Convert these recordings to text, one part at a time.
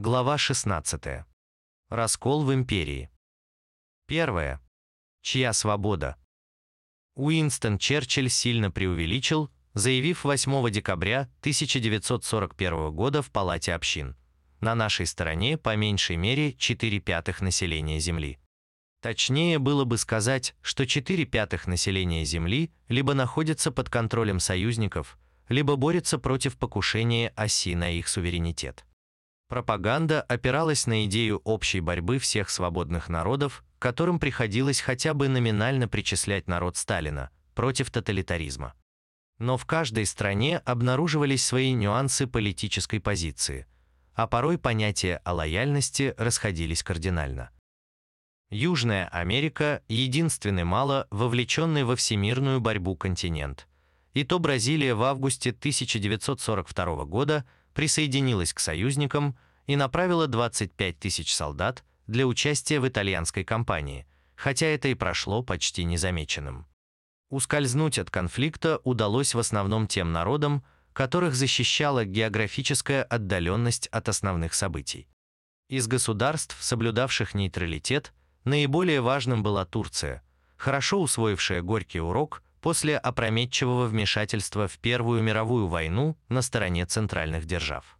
Глава 16. Раскол в империи. Первое. Чья свобода? Уинстон Черчилль сильно преувеличил, заявив 8 декабря 1941 года в Палате общин. На нашей стороне по меньшей мере 4 пятых населения Земли. Точнее было бы сказать, что 4 пятых населения Земли либо находится под контролем союзников, либо борется против покушения оси на их суверенитет. Пропаганда опиралась на идею общей борьбы всех свободных народов, которым приходилось хотя бы номинально причислять народ Сталина, против тоталитаризма. Но в каждой стране обнаруживались свои нюансы политической позиции, а порой понятия о лояльности расходились кардинально. Южная Америка – единственный мало вовлеченный во всемирную борьбу континент. И то Бразилия в августе 1942 года – присоединилась к союзникам и направила 25 тысяч солдат для участия в итальянской кампании, хотя это и прошло почти незамеченным. Ускользнуть от конфликта удалось в основном тем народам, которых защищала географическая отдаленность от основных событий. Из государств, соблюдавших нейтралитет, наиболее важным была Турция, хорошо усвоившая горький урок после опрометчивого вмешательства в Первую мировую войну на стороне центральных держав.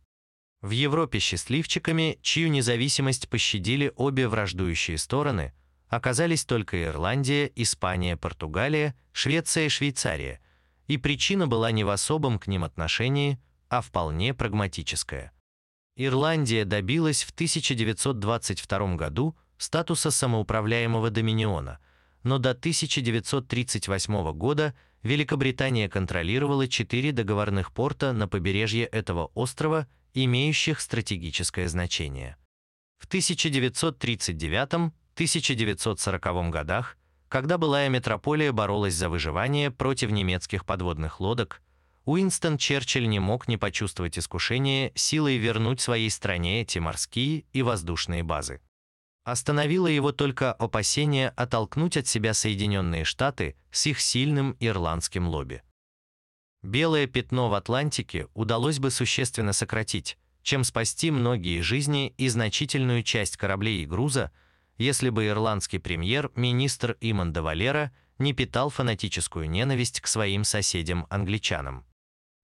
В Европе счастливчиками, чью независимость пощадили обе враждующие стороны, оказались только Ирландия, Испания, Португалия, Швеция и Швейцария, и причина была не в особом к ним отношении, а вполне прагматическая. Ирландия добилась в 1922 году статуса самоуправляемого доминиона – но до 1938 года Великобритания контролировала четыре договорных порта на побережье этого острова, имеющих стратегическое значение. В 1939-1940 годах, когда былая метрополия боролась за выживание против немецких подводных лодок, Уинстон Черчилль не мог не почувствовать искушение силой вернуть своей стране эти морские и воздушные базы. Остановило его только опасение оттолкнуть от себя Соединенные Штаты с их сильным ирландским лобби. Белое пятно в Атлантике удалось бы существенно сократить, чем спасти многие жизни и значительную часть кораблей и груза, если бы ирландский премьер-министр Иман де Валера не питал фанатическую ненависть к своим соседям-англичанам.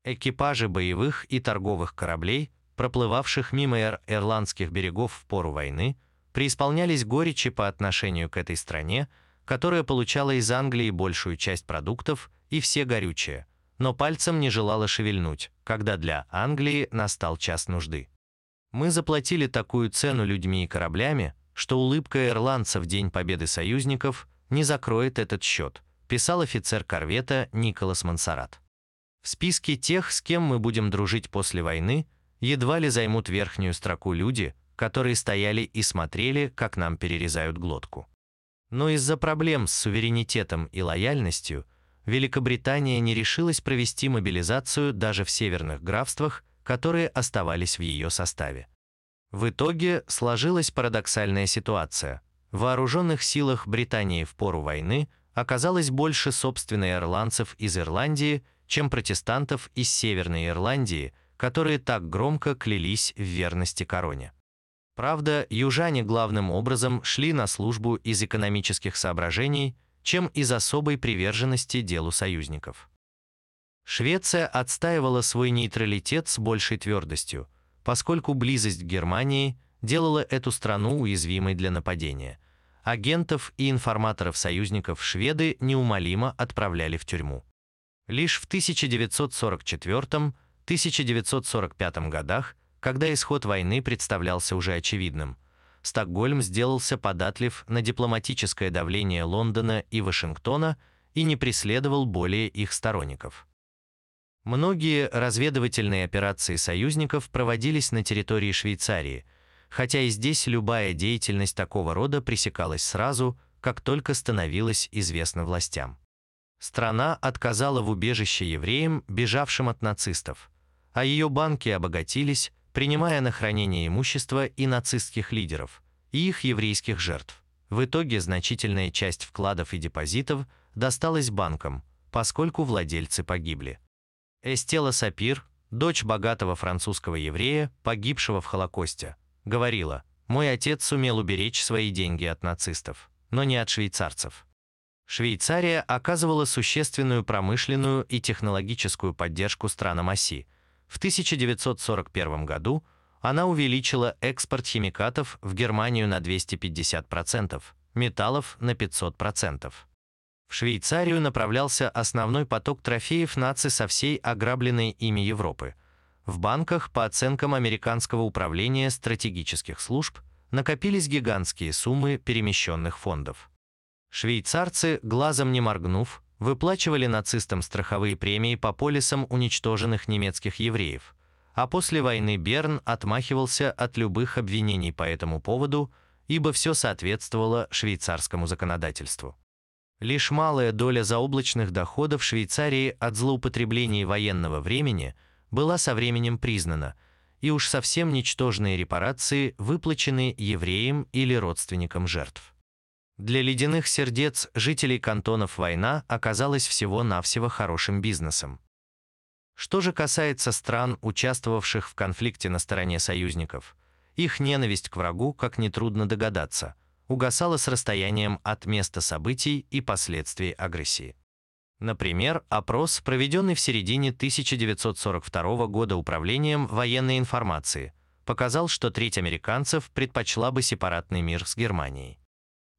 Экипажи боевых и торговых кораблей, проплывавших мимо ирландских берегов в пору войны, преисполнялись горечи по отношению к этой стране, которая получала из Англии большую часть продуктов и все горючее, но пальцем не желала шевельнуть, когда для Англии настал час нужды. Мы заплатили такую цену людьми и кораблями, что улыбка ирландца в День Победы союзников не закроет этот счет, писал офицер корвета Николас Мансарат. В списке тех, с кем мы будем дружить после войны, едва ли займут верхнюю строку люди, которые стояли и смотрели, как нам перерезают глотку. Но из-за проблем с суверенитетом и лояльностью Великобритания не решилась провести мобилизацию даже в северных графствах, которые оставались в ее составе. В итоге сложилась парадоксальная ситуация. В вооруженных силах Британии в пору войны оказалось больше собственных ирландцев из Ирландии, чем протестантов из Северной Ирландии, которые так громко клялись в верности короне. Правда, южане главным образом шли на службу из экономических соображений, чем из особой приверженности делу союзников. Швеция отстаивала свой нейтралитет с большей твердостью, поскольку близость к Германии делала эту страну уязвимой для нападения. Агентов и информаторов союзников шведы неумолимо отправляли в тюрьму. Лишь в 1944-1945 годах когда исход войны представлялся уже очевидным. Стокгольм сделался податлив на дипломатическое давление Лондона и Вашингтона и не преследовал более их сторонников. Многие разведывательные операции союзников проводились на территории Швейцарии, хотя и здесь любая деятельность такого рода пресекалась сразу, как только становилось известно властям. Страна отказала в убежище евреям, бежавшим от нацистов, а ее банки обогатились, принимая на хранение имущество и нацистских лидеров, и их еврейских жертв. В итоге значительная часть вкладов и депозитов досталась банкам, поскольку владельцы погибли. Эстела Сапир, дочь богатого французского еврея, погибшего в Холокосте, говорила, «Мой отец сумел уберечь свои деньги от нацистов, но не от швейцарцев». Швейцария оказывала существенную промышленную и технологическую поддержку странам оси. В 1941 году она увеличила экспорт химикатов в Германию на 250%, металлов на 500%. В Швейцарию направлялся основной поток трофеев наци со всей ограбленной ими Европы. В банках, по оценкам Американского управления стратегических служб, накопились гигантские суммы перемещенных фондов. Швейцарцы, глазом не моргнув, выплачивали нацистам страховые премии по полисам уничтоженных немецких евреев, а после войны Берн отмахивался от любых обвинений по этому поводу, ибо все соответствовало швейцарскому законодательству. Лишь малая доля заоблачных доходов Швейцарии от злоупотреблений военного времени была со временем признана, и уж совсем ничтожные репарации выплачены евреям или родственникам жертв. Для ледяных сердец жителей кантонов война оказалась всего-навсего хорошим бизнесом. Что же касается стран, участвовавших в конфликте на стороне союзников, их ненависть к врагу, как нетрудно догадаться, угасала с расстоянием от места событий и последствий агрессии. Например, опрос, проведенный в середине 1942 года Управлением военной информации, показал, что треть американцев предпочла бы сепаратный мир с Германией.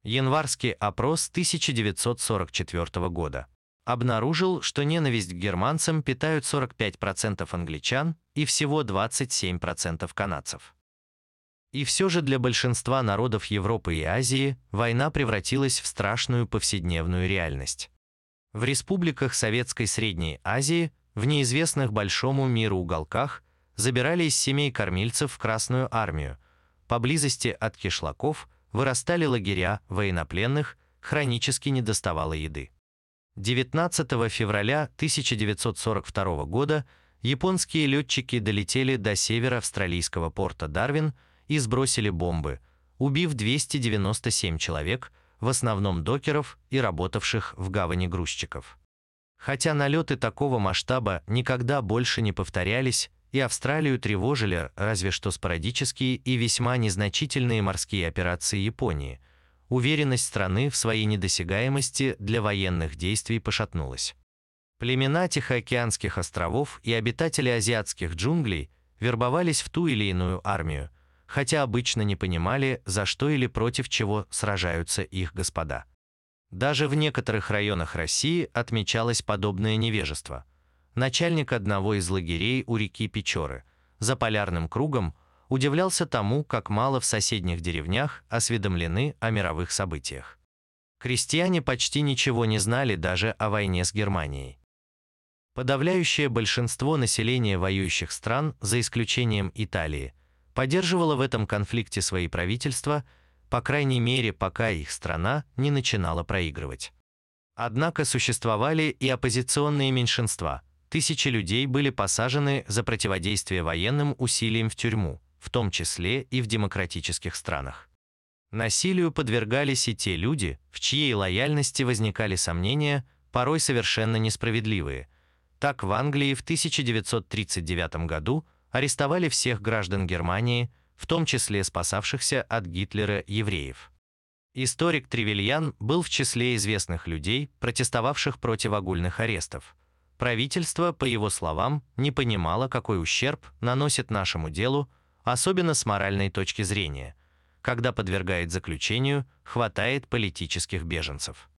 Январский опрос 1944 года обнаружил, что ненависть к германцам питают 45% англичан и всего 27% канадцев. И все же для большинства народов Европы и Азии война превратилась в страшную повседневную реальность. В республиках Советской Средней Азии, в неизвестных большому миру уголках, забирали из семей кормильцев в Красную армию, поблизости от кишлаков – вырастали лагеря военнопленных, хронически недоставало еды. 19 февраля 1942 года японские летчики долетели до севера австралийского порта Дарвин и сбросили бомбы, убив 297 человек, в основном докеров и работавших в гавани грузчиков. Хотя налеты такого масштаба никогда больше не повторялись, и Австралию тревожили разве что спорадические и весьма незначительные морские операции Японии. Уверенность страны в своей недосягаемости для военных действий пошатнулась. Племена Тихоокеанских островов и обитатели азиатских джунглей вербовались в ту или иную армию, хотя обычно не понимали, за что или против чего сражаются их господа. Даже в некоторых районах России отмечалось подобное невежество – начальник одного из лагерей у реки Печоры, за полярным кругом, удивлялся тому, как мало в соседних деревнях осведомлены о мировых событиях. Крестьяне почти ничего не знали даже о войне с Германией. Подавляющее большинство населения воюющих стран, за исключением Италии, поддерживало в этом конфликте свои правительства, по крайней мере, пока их страна не начинала проигрывать. Однако существовали и оппозиционные меньшинства, Тысячи людей были посажены за противодействие военным усилиям в тюрьму, в том числе и в демократических странах. Насилию подвергались и те люди, в чьей лояльности возникали сомнения, порой совершенно несправедливые. Так в Англии в 1939 году арестовали всех граждан Германии, в том числе спасавшихся от Гитлера евреев. Историк Тревельян был в числе известных людей, протестовавших против огульных арестов. Правительство, по его словам, не понимало, какой ущерб наносит нашему делу, особенно с моральной точки зрения, когда подвергает заключению хватает политических беженцев.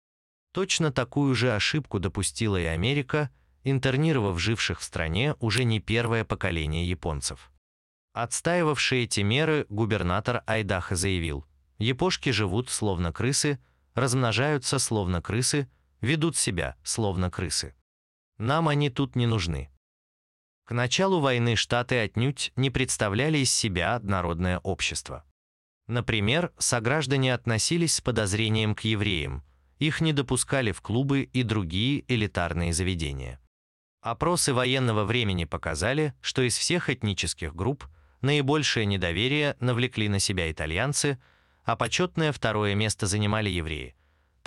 Точно такую же ошибку допустила и Америка, интернировав живших в стране уже не первое поколение японцев. Отстаивавший эти меры губернатор Айдаха заявил, «Япошки живут словно крысы, размножаются словно крысы, ведут себя словно крысы. Нам они тут не нужны. К началу войны Штаты отнюдь не представляли из себя однородное общество. Например, сограждане относились с подозрением к евреям, их не допускали в клубы и другие элитарные заведения. Опросы военного времени показали, что из всех этнических групп наибольшее недоверие навлекли на себя итальянцы, а почетное второе место занимали евреи –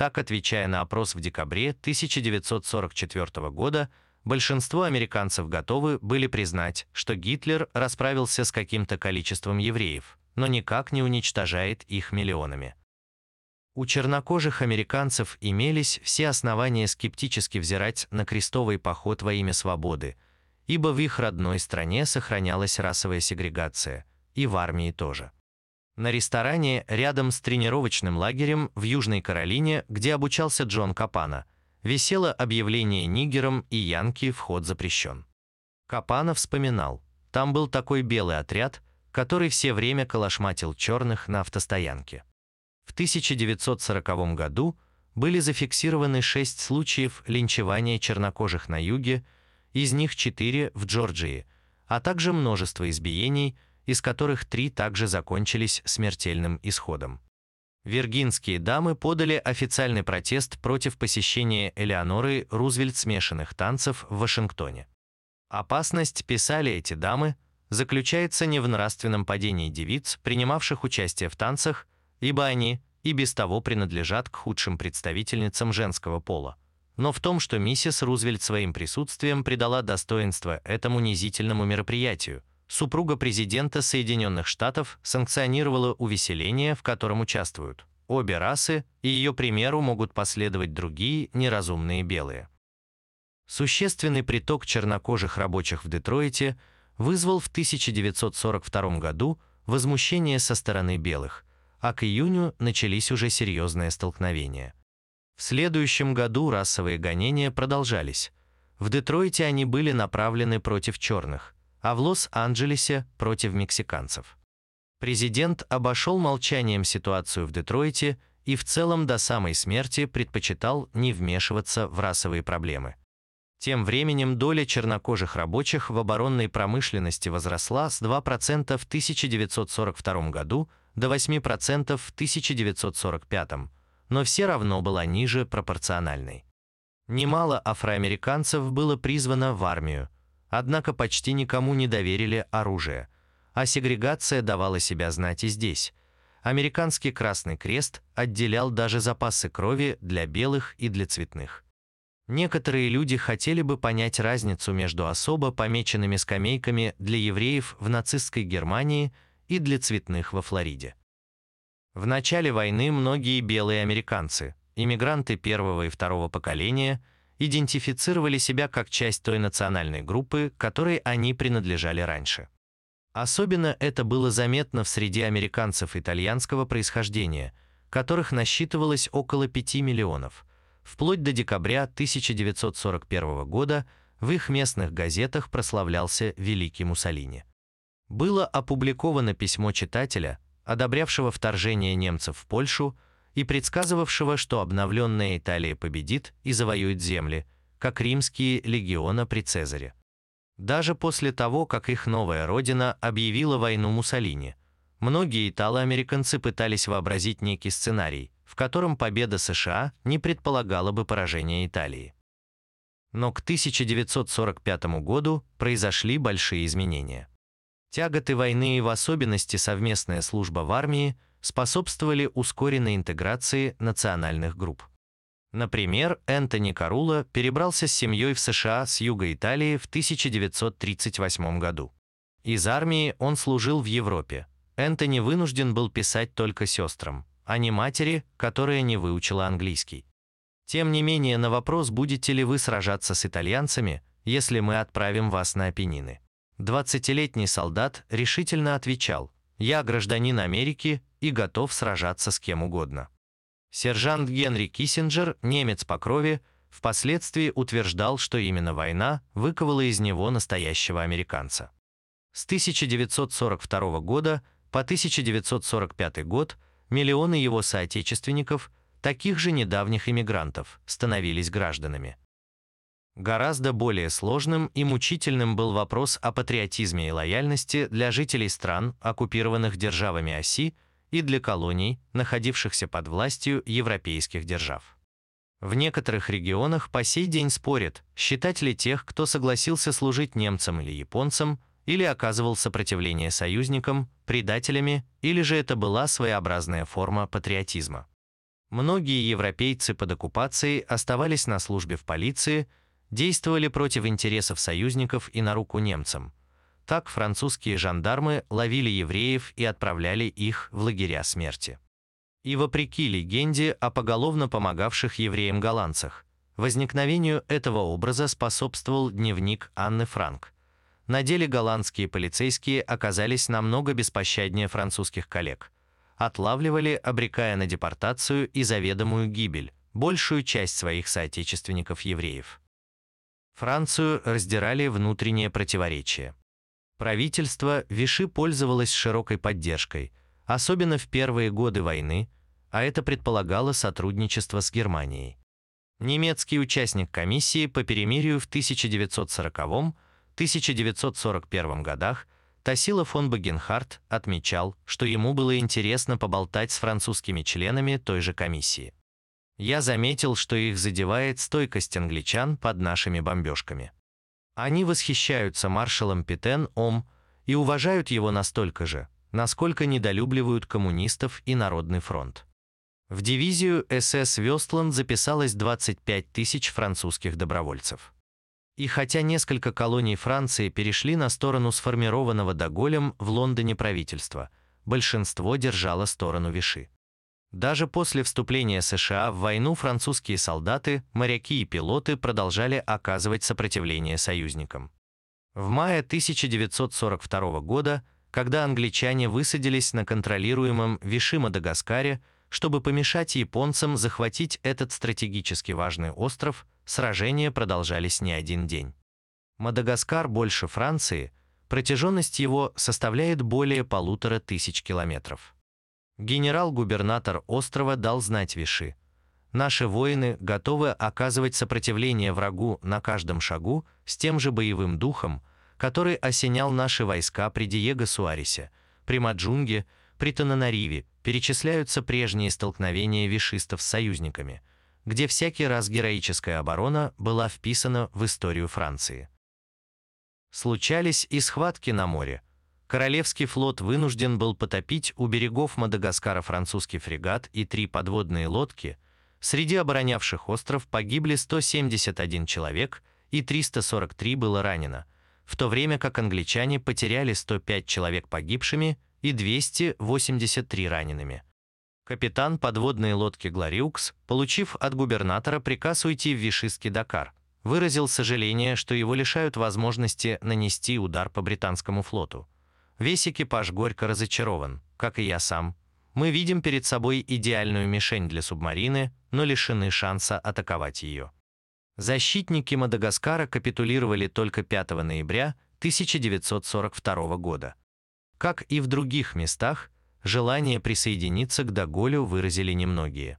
так, отвечая на опрос в декабре 1944 года, большинство американцев готовы были признать, что Гитлер расправился с каким-то количеством евреев, но никак не уничтожает их миллионами. У чернокожих американцев имелись все основания скептически взирать на крестовый поход во имя свободы, ибо в их родной стране сохранялась расовая сегрегация, и в армии тоже. На ресторане рядом с тренировочным лагерем в Южной Каролине, где обучался Джон Капана, висело объявление нигерам и янки «Вход запрещен». Капана вспоминал, там был такой белый отряд, который все время колошматил черных на автостоянке. В 1940 году были зафиксированы шесть случаев линчевания чернокожих на юге, из них четыре в Джорджии, а также множество избиений, из которых три также закончились смертельным исходом. Виргинские дамы подали официальный протест против посещения Элеоноры Рузвельт смешанных танцев в Вашингтоне. Опасность, писали эти дамы, заключается не в нравственном падении девиц, принимавших участие в танцах, ибо они и без того принадлежат к худшим представительницам женского пола, но в том, что миссис Рузвельт своим присутствием придала достоинство этому унизительному мероприятию, супруга президента Соединенных Штатов санкционировала увеселение, в котором участвуют обе расы, и ее примеру могут последовать другие неразумные белые. Существенный приток чернокожих рабочих в Детройте вызвал в 1942 году возмущение со стороны белых, а к июню начались уже серьезные столкновения. В следующем году расовые гонения продолжались. В Детройте они были направлены против черных – а в Лос-Анджелесе против мексиканцев. Президент обошел молчанием ситуацию в Детройте и в целом до самой смерти предпочитал не вмешиваться в расовые проблемы. Тем временем доля чернокожих рабочих в оборонной промышленности возросла с 2% в 1942 году до 8% в 1945, но все равно была ниже пропорциональной. Немало афроамериканцев было призвано в армию – Однако почти никому не доверили оружие, а сегрегация давала себя знать и здесь. Американский Красный Крест отделял даже запасы крови для белых и для цветных. Некоторые люди хотели бы понять разницу между особо помеченными скамейками для евреев в нацистской Германии и для цветных во Флориде. В начале войны многие белые американцы, иммигранты первого и второго поколения – идентифицировали себя как часть той национальной группы, которой они принадлежали раньше. Особенно это было заметно в среде американцев итальянского происхождения, которых насчитывалось около 5 миллионов. Вплоть до декабря 1941 года в их местных газетах прославлялся Великий Муссолини. Было опубликовано письмо читателя, одобрявшего вторжение немцев в Польшу, и предсказывавшего, что обновленная Италия победит и завоюет земли, как римские легиона при Цезаре. Даже после того, как их новая родина объявила войну Муссолини, многие итало-американцы пытались вообразить некий сценарий, в котором победа США не предполагала бы поражение Италии. Но к 1945 году произошли большие изменения. Тяготы войны и в особенности совместная служба в армии – способствовали ускоренной интеграции национальных групп. Например, Энтони Карула перебрался с семьей в США с юга Италии в 1938 году. Из армии он служил в Европе. Энтони вынужден был писать только сестрам, а не матери, которая не выучила английский. Тем не менее, на вопрос, будете ли вы сражаться с итальянцами, если мы отправим вас на Апеннины. 20-летний солдат решительно отвечал, «Я гражданин Америки и готов сражаться с кем угодно. Сержант Генри Киссинджер, немец по крови, впоследствии утверждал, что именно война выковала из него настоящего американца. С 1942 года по 1945 год миллионы его соотечественников, таких же недавних иммигрантов, становились гражданами. Гораздо более сложным и мучительным был вопрос о патриотизме и лояльности для жителей стран, оккупированных державами оси, и для колоний, находившихся под властью европейских держав. В некоторых регионах по сей день спорят, считать ли тех, кто согласился служить немцам или японцам, или оказывал сопротивление союзникам, предателями, или же это была своеобразная форма патриотизма. Многие европейцы под оккупацией оставались на службе в полиции, действовали против интересов союзников и на руку немцам – Так французские жандармы ловили евреев и отправляли их в лагеря смерти. И вопреки легенде о поголовно помогавших евреям голландцах, возникновению этого образа способствовал дневник Анны Франк. На деле голландские полицейские оказались намного беспощаднее французских коллег. Отлавливали, обрекая на депортацию и заведомую гибель, большую часть своих соотечественников-евреев. Францию раздирали внутренние противоречия. Правительство Виши пользовалось широкой поддержкой, особенно в первые годы войны, а это предполагало сотрудничество с Германией. Немецкий участник комиссии по перемирию в 1940-1941 годах Тасила фон Багенхарт отмечал, что ему было интересно поболтать с французскими членами той же комиссии. Я заметил, что их задевает стойкость англичан под нашими бомбежками. Они восхищаются маршалом Питен-Ом и уважают его настолько же, насколько недолюбливают коммунистов и Народный фронт. В дивизию СС Вестланд записалось 25 тысяч французских добровольцев. И хотя несколько колоний Франции перешли на сторону сформированного Доголем в Лондоне правительства, большинство держало сторону Виши. Даже после вступления США в войну французские солдаты, моряки и пилоты продолжали оказывать сопротивление союзникам. В мае 1942 года, когда англичане высадились на контролируемом Виши-Мадагаскаре, чтобы помешать японцам захватить этот стратегически важный остров, сражения продолжались не один день. Мадагаскар больше Франции, протяженность его составляет более полутора тысяч километров. Генерал-губернатор острова дал знать Виши. Наши воины готовы оказывать сопротивление врагу на каждом шагу с тем же боевым духом, который осенял наши войска при Диего Суарисе, при Маджунге, при Тананариве, перечисляются прежние столкновения вишистов с союзниками, где всякий раз героическая оборона была вписана в историю Франции. Случались и схватки на море – Королевский флот вынужден был потопить у берегов Мадагаскара французский фрегат и три подводные лодки. Среди оборонявших остров погибли 171 человек и 343 было ранено, в то время как англичане потеряли 105 человек погибшими и 283 ранеными. Капитан подводной лодки «Глориукс», получив от губернатора приказ уйти в Вишистский Дакар, выразил сожаление, что его лишают возможности нанести удар по британскому флоту. Весь экипаж горько разочарован, как и я сам. Мы видим перед собой идеальную мишень для субмарины, но лишены шанса атаковать ее. Защитники Мадагаскара капитулировали только 5 ноября 1942 года. Как и в других местах, желание присоединиться к Даголю выразили немногие.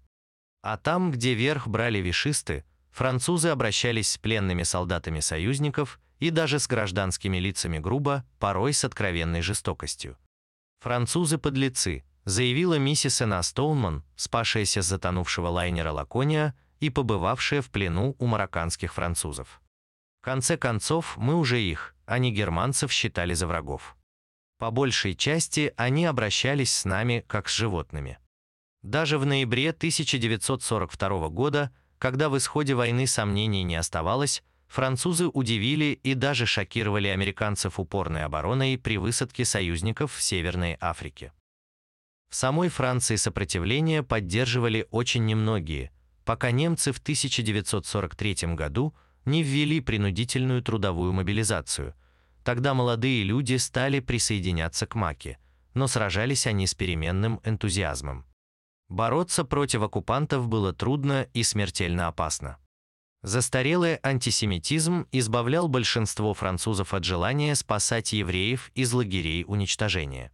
А там, где верх брали вишисты, французы обращались с пленными солдатами союзников и даже с гражданскими лицами грубо, порой с откровенной жестокостью. «Французы-подлецы», заявила миссис Эна Стоунман, спасшаяся с затонувшего лайнера «Лакония» и побывавшая в плену у марокканских французов. В конце концов, мы уже их, а не германцев, считали за врагов. По большей части они обращались с нами как с животными. Даже в ноябре 1942 года, когда в исходе войны сомнений не оставалось, французы удивили и даже шокировали американцев упорной обороной при высадке союзников в Северной Африке. В самой Франции сопротивление поддерживали очень немногие, пока немцы в 1943 году не ввели принудительную трудовую мобилизацию. Тогда молодые люди стали присоединяться к Маке, но сражались они с переменным энтузиазмом. Бороться против оккупантов было трудно и смертельно опасно. Застарелый антисемитизм избавлял большинство французов от желания спасать евреев из лагерей уничтожения.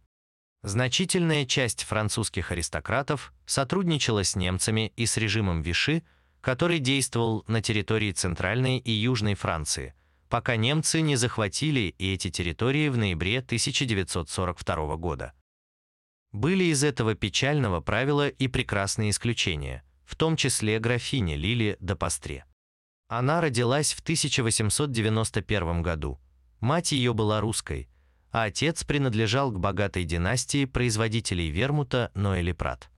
Значительная часть французских аристократов сотрудничала с немцами и с режимом Виши, который действовал на территории Центральной и Южной Франции, пока немцы не захватили и эти территории в ноябре 1942 года. Были из этого печального правила и прекрасные исключения, в том числе графиня Лили де Пастре. Она родилась в 1891 году. Мать ее была русской, а отец принадлежал к богатой династии производителей вермута Ноэли Прат.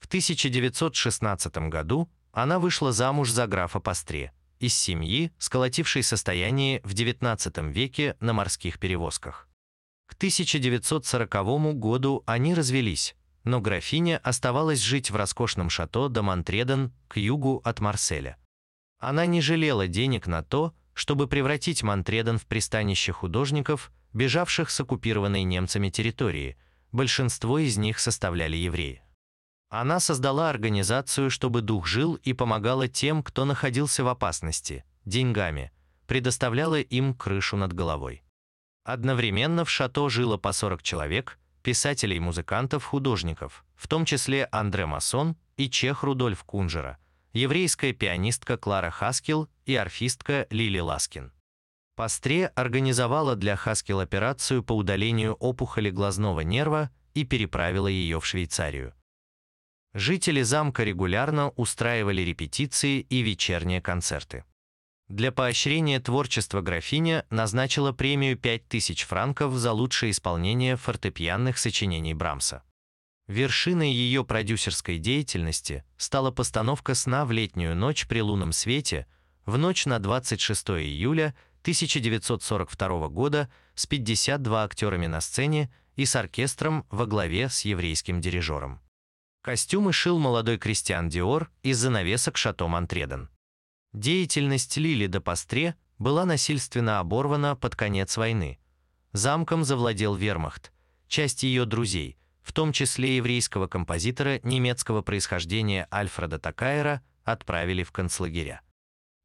В 1916 году она вышла замуж за графа Пастре из семьи, сколотившей состояние в XIX веке на морских перевозках. К 1940 году они развелись, но графиня оставалась жить в роскошном шато де Монтреден к югу от Марселя. Она не жалела денег на то, чтобы превратить Монтреден в пристанище художников, бежавших с оккупированной немцами территории, большинство из них составляли евреи. Она создала организацию, чтобы дух жил и помогала тем, кто находился в опасности, деньгами, предоставляла им крышу над головой. Одновременно в шато жило по 40 человек, писателей, музыкантов, художников, в том числе Андре Масон и чех Рудольф Кунжера, еврейская пианистка Клара Хаскил и арфистка Лили Ласкин. Пастре организовала для Хаскил операцию по удалению опухоли глазного нерва и переправила ее в Швейцарию. Жители замка регулярно устраивали репетиции и вечерние концерты. Для поощрения творчества графиня назначила премию 5000 франков за лучшее исполнение фортепианных сочинений Брамса. Вершиной ее продюсерской деятельности стала постановка «Сна в летнюю ночь при лунном свете» в ночь на 26 июля 1942 года с 52 актерами на сцене и с оркестром во главе с еврейским дирижером. Костюмы шил молодой Кристиан Диор из занавесок Шато Монтреден. Деятельность Лили де Пастре была насильственно оборвана под конец войны. Замком завладел вермахт. Часть ее друзей, в том числе еврейского композитора немецкого происхождения Альфреда Такайера, отправили в концлагеря.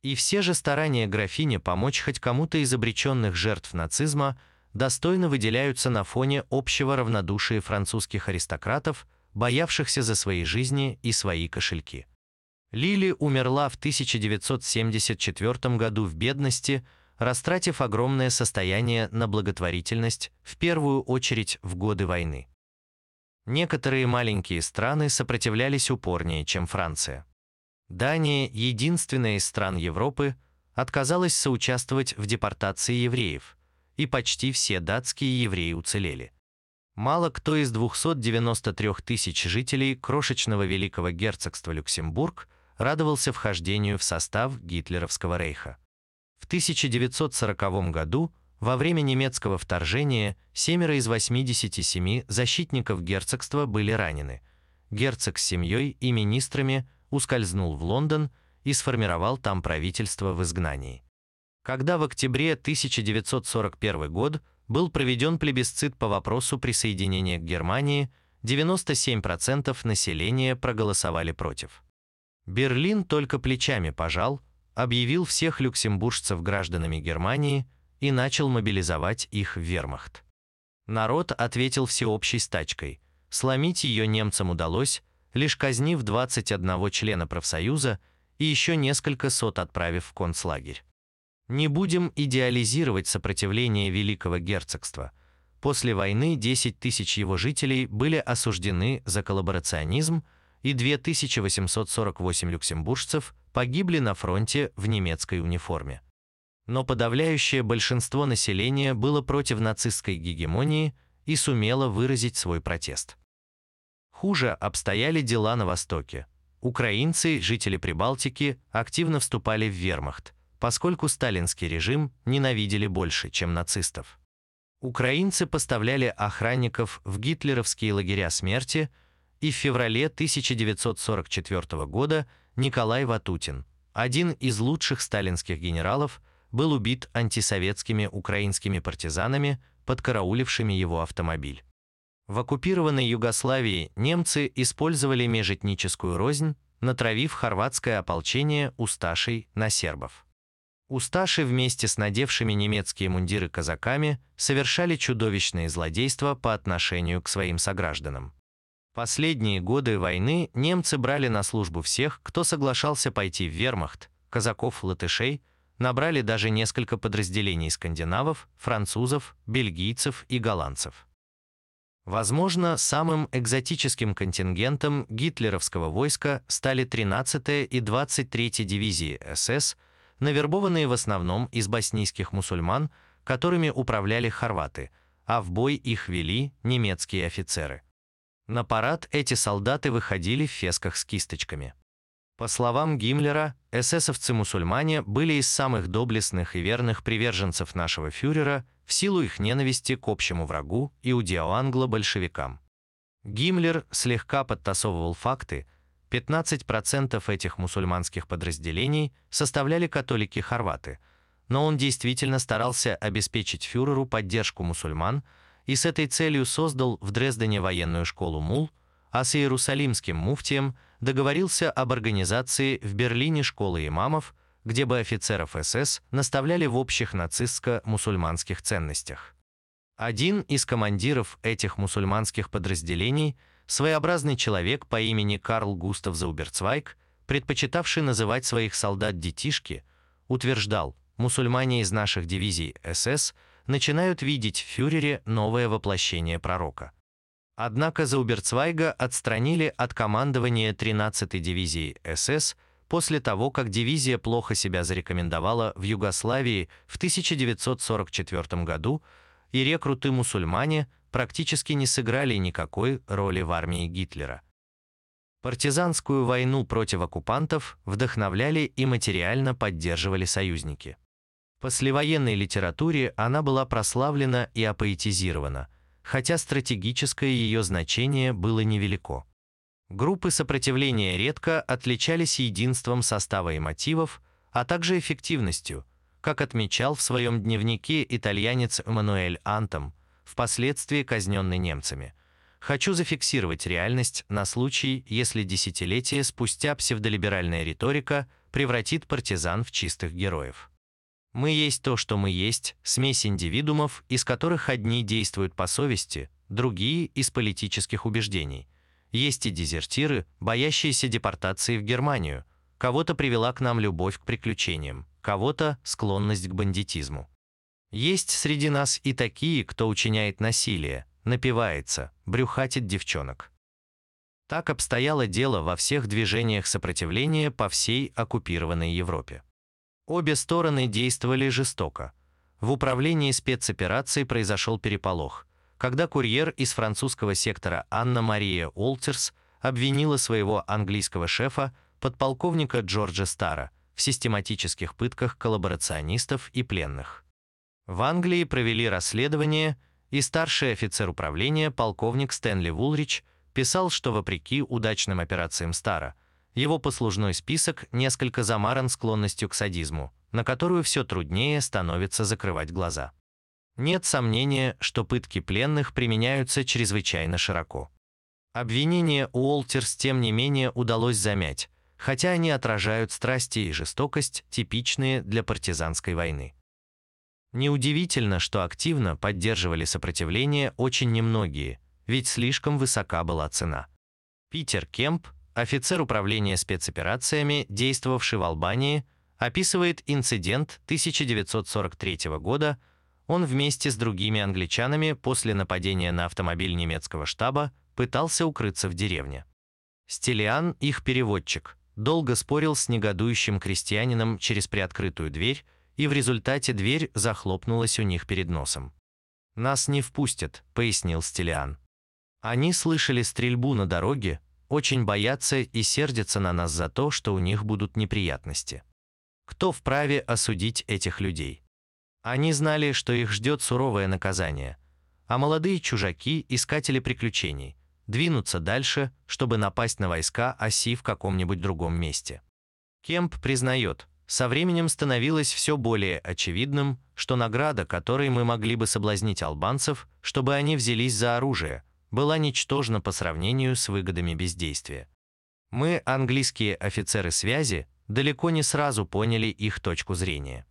И все же старания графини помочь хоть кому-то из обреченных жертв нацизма достойно выделяются на фоне общего равнодушия французских аристократов – боявшихся за свои жизни и свои кошельки. Лили умерла в 1974 году в бедности, растратив огромное состояние на благотворительность, в первую очередь в годы войны. Некоторые маленькие страны сопротивлялись упорнее, чем Франция. Дания, единственная из стран Европы, отказалась соучаствовать в депортации евреев, и почти все датские евреи уцелели. Мало кто из 293 тысяч жителей крошечного Великого Герцогства Люксембург радовался вхождению в состав гитлеровского рейха. В 1940 году, во время немецкого вторжения, семеро из 87 защитников герцогства были ранены. Герцог с семьей и министрами ускользнул в Лондон и сформировал там правительство в изгнании. Когда в октябре 1941 год был проведен плебисцит по вопросу присоединения к Германии, 97% населения проголосовали против. Берлин только плечами пожал, объявил всех люксембуржцев гражданами Германии и начал мобилизовать их в вермахт. Народ ответил всеобщей стачкой. Сломить ее немцам удалось, лишь казнив 21 члена профсоюза и еще несколько сот отправив в концлагерь. Не будем идеализировать сопротивление Великого Герцогства. После войны 10 тысяч его жителей были осуждены за коллаборационизм, и 2848 люксембуржцев погибли на фронте в немецкой униформе. Но подавляющее большинство населения было против нацистской гегемонии и сумело выразить свой протест. Хуже обстояли дела на Востоке. Украинцы, жители Прибалтики, активно вступали в вермахт, поскольку сталинский режим ненавидели больше, чем нацистов. Украинцы поставляли охранников в гитлеровские лагеря смерти, и в феврале 1944 года Николай Ватутин, один из лучших сталинских генералов, был убит антисоветскими украинскими партизанами, подкараулившими его автомобиль. В оккупированной Югославии немцы использовали межэтническую рознь, натравив хорватское ополчение усташей на сербов. Усташи вместе с надевшими немецкие мундиры казаками совершали чудовищные злодейства по отношению к своим согражданам. Последние годы войны немцы брали на службу всех, кто соглашался пойти в вермахт, казаков-латышей, набрали даже несколько подразделений скандинавов, французов, бельгийцев и голландцев. Возможно, самым экзотическим контингентом гитлеровского войска стали 13-я и 23-я дивизии СС – навербованные в основном из боснийских мусульман, которыми управляли хорваты, а в бой их вели немецкие офицеры. На парад эти солдаты выходили в фесках с кисточками. По словам Гиммлера, эсэсовцы-мусульмане были из самых доблестных и верных приверженцев нашего фюрера, в силу их ненависти к общему врагу иудео-англо-большевикам. Гиммлер слегка подтасовывал факты, 15% этих мусульманских подразделений составляли католики-хорваты, но он действительно старался обеспечить фюреру поддержку мусульман и с этой целью создал в Дрездене военную школу мул, а с Иерусалимским муфтием договорился об организации в Берлине школы имамов, где бы офицеров СС наставляли в общих нацистско-мусульманских ценностях. Один из командиров этих мусульманских подразделений, своеобразный человек по имени Карл Густав Зауберцвайк, предпочитавший называть своих солдат «детишки», утверждал, мусульмане из наших дивизий СС начинают видеть в фюрере новое воплощение пророка. Однако Зауберцвайга отстранили от командования 13-й дивизии СС после того, как дивизия плохо себя зарекомендовала в Югославии в 1944 году, и рекруты-мусульмане практически не сыграли никакой роли в армии Гитлера. Партизанскую войну против оккупантов вдохновляли и материально поддерживали союзники. Послевоенной литературе она была прославлена и апоэтизирована, хотя стратегическое ее значение было невелико. Группы сопротивления редко отличались единством состава и мотивов, а также эффективностью, как отмечал в своем дневнике итальянец Эммануэль Антом, впоследствии казненный немцами. Хочу зафиксировать реальность на случай, если десятилетия спустя псевдолиберальная риторика превратит партизан в чистых героев. Мы есть то, что мы есть, смесь индивидуумов, из которых одни действуют по совести, другие – из политических убеждений. Есть и дезертиры, боящиеся депортации в Германию. Кого-то привела к нам любовь к приключениям кого-то склонность к бандитизму. Есть среди нас и такие, кто учиняет насилие, напивается, брюхатит девчонок. Так обстояло дело во всех движениях сопротивления по всей оккупированной Европе. Обе стороны действовали жестоко. В управлении спецоперацией произошел переполох, когда курьер из французского сектора Анна-Мария Олтерс обвинила своего английского шефа, подполковника Джорджа Стара, в систематических пытках коллаборационистов и пленных. В Англии провели расследование, и старший офицер управления полковник Стэнли Вулрич писал, что вопреки удачным операциям Стара, его послужной список несколько замаран склонностью к садизму, на которую все труднее становится закрывать глаза. Нет сомнения, что пытки пленных применяются чрезвычайно широко. Обвинение Уолтерс тем не менее удалось замять, хотя они отражают страсти и жестокость, типичные для партизанской войны. Неудивительно, что активно поддерживали сопротивление очень немногие, ведь слишком высока была цена. Питер Кемп, офицер управления спецоперациями, действовавший в Албании, описывает инцидент 1943 года, он вместе с другими англичанами после нападения на автомобиль немецкого штаба пытался укрыться в деревне. Стелиан, их переводчик, долго спорил с негодующим крестьянином через приоткрытую дверь, и в результате дверь захлопнулась у них перед носом. «Нас не впустят», — пояснил Стелиан. «Они слышали стрельбу на дороге, очень боятся и сердятся на нас за то, что у них будут неприятности. Кто вправе осудить этих людей? Они знали, что их ждет суровое наказание, а молодые чужаки – искатели приключений, двинуться дальше, чтобы напасть на войска оси в каком-нибудь другом месте. Кемп признает, со временем становилось все более очевидным, что награда, которой мы могли бы соблазнить албанцев, чтобы они взялись за оружие, была ничтожна по сравнению с выгодами бездействия. Мы, английские офицеры связи, далеко не сразу поняли их точку зрения.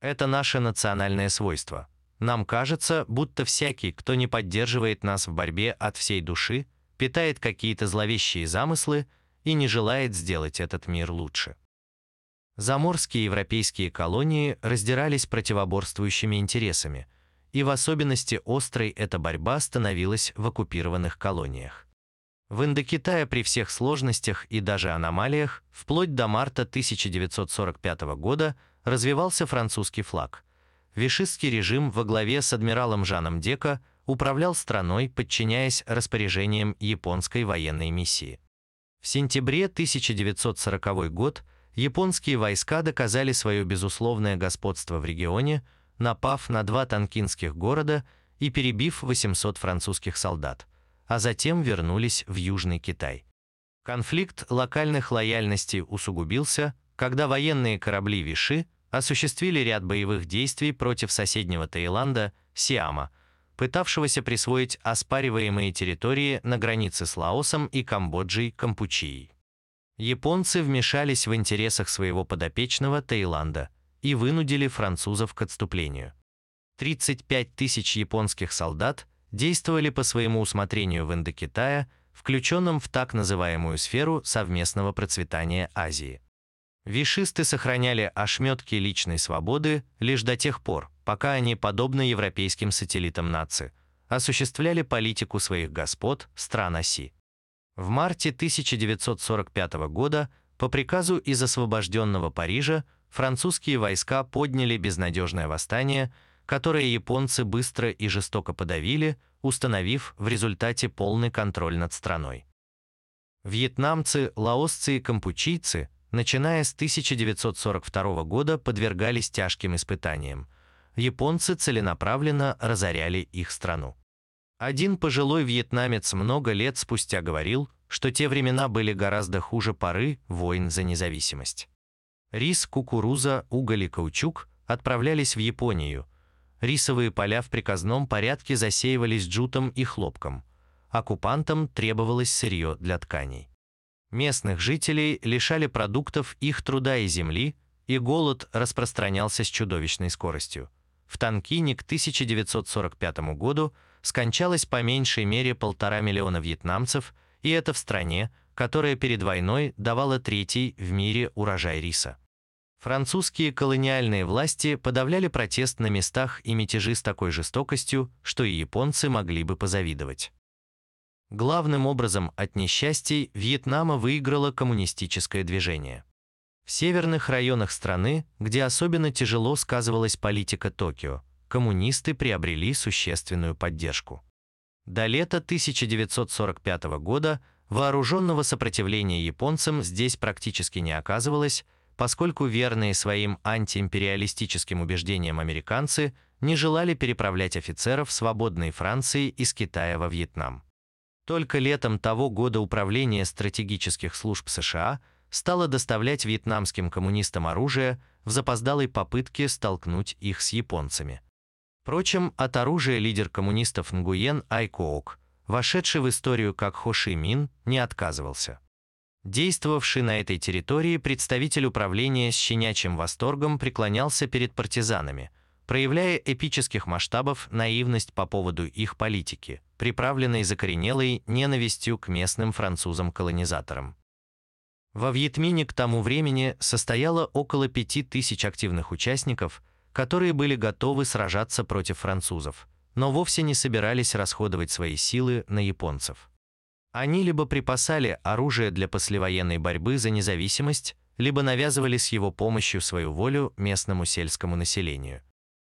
Это наше национальное свойство. Нам кажется, будто всякий, кто не поддерживает нас в борьбе от всей души, питает какие-то зловещие замыслы и не желает сделать этот мир лучше. Заморские европейские колонии раздирались противоборствующими интересами, и в особенности острой эта борьба становилась в оккупированных колониях. В Индокитае при всех сложностях и даже аномалиях вплоть до марта 1945 года развивался французский флаг. Вишистский режим во главе с адмиралом Жаном Дека – управлял страной, подчиняясь распоряжениям японской военной миссии. В сентябре 1940 год японские войска доказали свое безусловное господство в регионе, напав на два танкинских города и перебив 800 французских солдат, а затем вернулись в Южный Китай. Конфликт локальных лояльностей усугубился, когда военные корабли Виши осуществили ряд боевых действий против соседнего Таиланда, Сиама, пытавшегося присвоить оспариваемые территории на границе с Лаосом и Камбоджей Кампучией. Японцы вмешались в интересах своего подопечного Таиланда и вынудили французов к отступлению. 35 тысяч японских солдат действовали по своему усмотрению в Индокитае, включенном в так называемую сферу совместного процветания Азии. Вишисты сохраняли ошметки личной свободы лишь до тех пор, пока они, подобно европейским сателлитам нации, осуществляли политику своих господ стран оси. В марте 1945 года по приказу из освобожденного Парижа французские войска подняли безнадежное восстание, которое японцы быстро и жестоко подавили, установив в результате полный контроль над страной. Вьетнамцы, лаосцы и кампучийцы, начиная с 1942 года, подвергались тяжким испытаниям. Японцы целенаправленно разоряли их страну. Один пожилой вьетнамец много лет спустя говорил, что те времена были гораздо хуже поры войн за независимость. Рис, кукуруза, уголь и каучук отправлялись в Японию. Рисовые поля в приказном порядке засеивались джутом и хлопком. Оккупантам требовалось сырье для тканей. Местных жителей лишали продуктов их труда и земли, и голод распространялся с чудовищной скоростью. В Танкине к 1945 году скончалось по меньшей мере полтора миллиона вьетнамцев, и это в стране, которая перед войной давала третий в мире урожай риса. Французские колониальные власти подавляли протест на местах и мятежи с такой жестокостью, что и японцы могли бы позавидовать. Главным образом от несчастий Вьетнама выиграло коммунистическое движение. В северных районах страны, где особенно тяжело сказывалась политика Токио, коммунисты приобрели существенную поддержку. До лета 1945 года вооруженного сопротивления японцам здесь практически не оказывалось, поскольку верные своим антиимпериалистическим убеждениям американцы не желали переправлять офицеров свободной Франции из Китая во Вьетнам. Только летом того года Управление стратегических служб США стало доставлять вьетнамским коммунистам оружие в запоздалой попытке столкнуть их с японцами. Впрочем, от оружия лидер коммунистов Нгуен Айкоок, вошедший в историю как Хоши Мин, не отказывался. Действовавший на этой территории представитель управления с щенячьим восторгом преклонялся перед партизанами, проявляя эпических масштабов наивность по поводу их политики, приправленной закоренелой ненавистью к местным французам-колонизаторам. Во Вьетмине к тому времени состояло около пяти тысяч активных участников – которые были готовы сражаться против французов, но вовсе не собирались расходовать свои силы на японцев. Они либо припасали оружие для послевоенной борьбы за независимость, либо навязывали с его помощью свою волю местному сельскому населению.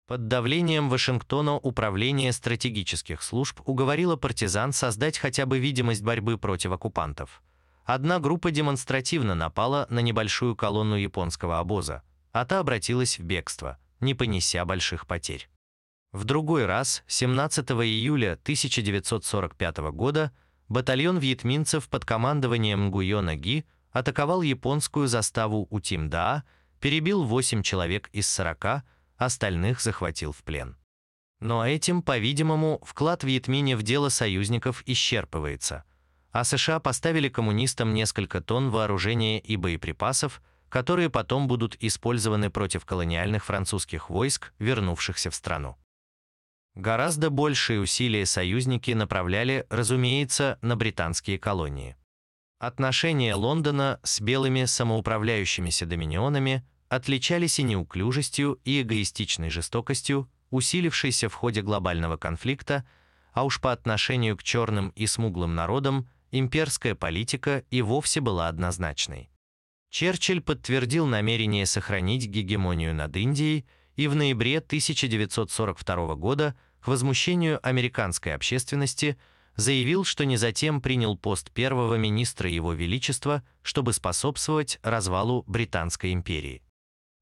Под давлением Вашингтона Управление стратегических служб уговорило партизан создать хотя бы видимость борьбы против оккупантов. Одна группа демонстративно напала на небольшую колонну японского обоза, а та обратилась в бегство – не понеся больших потерь. В другой раз, 17 июля 1945 года, батальон вьетминцев под командованием Нгуйона Ги атаковал японскую заставу Утимдаа, перебил 8 человек из 40, остальных захватил в плен. Но этим, по-видимому, вклад Вьетмине в дело союзников исчерпывается, а США поставили коммунистам несколько тонн вооружения и боеприпасов – которые потом будут использованы против колониальных французских войск, вернувшихся в страну. Гораздо большие усилия союзники направляли, разумеется, на британские колонии. Отношения Лондона с белыми самоуправляющимися доминионами отличались и неуклюжестью, и эгоистичной жестокостью, усилившейся в ходе глобального конфликта, а уж по отношению к черным и смуглым народам имперская политика и вовсе была однозначной. Черчилль подтвердил намерение сохранить гегемонию над Индией и в ноябре 1942 года к возмущению американской общественности заявил, что не затем принял пост первого министра Его Величества, чтобы способствовать развалу Британской империи.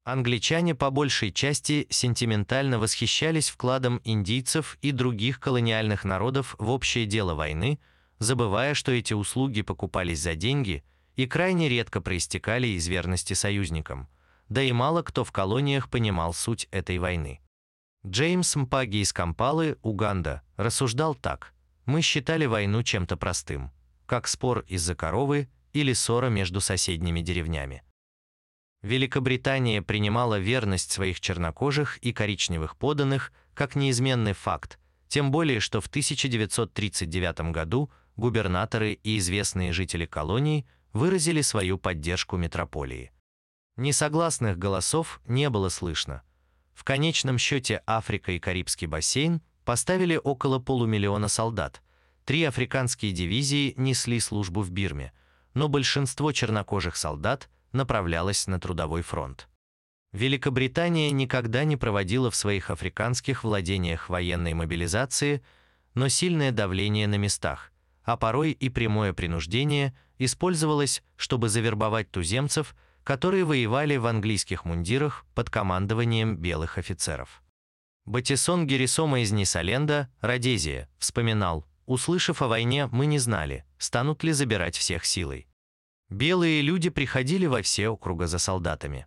Англичане по большей части сентиментально восхищались вкладом индийцев и других колониальных народов в общее дело войны, забывая, что эти услуги покупались за деньги и крайне редко проистекали из верности союзникам, да и мало кто в колониях понимал суть этой войны. Джеймс Мпаги из Кампалы, Уганда, рассуждал так. «Мы считали войну чем-то простым, как спор из-за коровы или ссора между соседними деревнями. Великобритания принимала верность своих чернокожих и коричневых поданных как неизменный факт, тем более что в 1939 году губернаторы и известные жители колоний выразили свою поддержку метрополии. Несогласных голосов не было слышно. В конечном счете Африка и Карибский бассейн поставили около полумиллиона солдат. Три африканские дивизии несли службу в Бирме, но большинство чернокожих солдат направлялась на трудовой фронт. Великобритания никогда не проводила в своих африканских владениях военной мобилизации, но сильное давление на местах, а порой и прямое принуждение использовалось, чтобы завербовать туземцев, которые воевали в английских мундирах под командованием белых офицеров. Батисон Герисома из Нисаленда, Родезия, вспоминал, «Услышав о войне, мы не знали, станут ли забирать всех силой. Белые люди приходили во все округа за солдатами.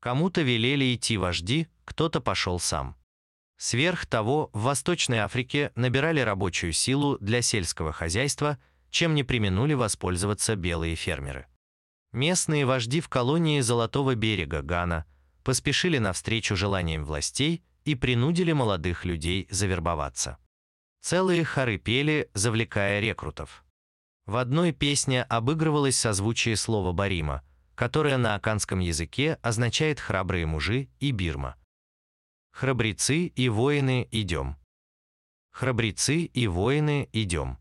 Кому-то велели идти вожди, кто-то пошел сам. Сверх того, в Восточной Африке набирали рабочую силу для сельского хозяйства, чем не применули воспользоваться белые фермеры. Местные вожди в колонии Золотого берега Гана поспешили навстречу желаниям властей и принудили молодых людей завербоваться. Целые хоры пели, завлекая рекрутов. В одной песне обыгрывалось созвучие слова «барима», которое на аканском языке означает «храбрые мужи» и «бирма». «Храбрецы и воины, идем». «Храбрецы и воины, идем».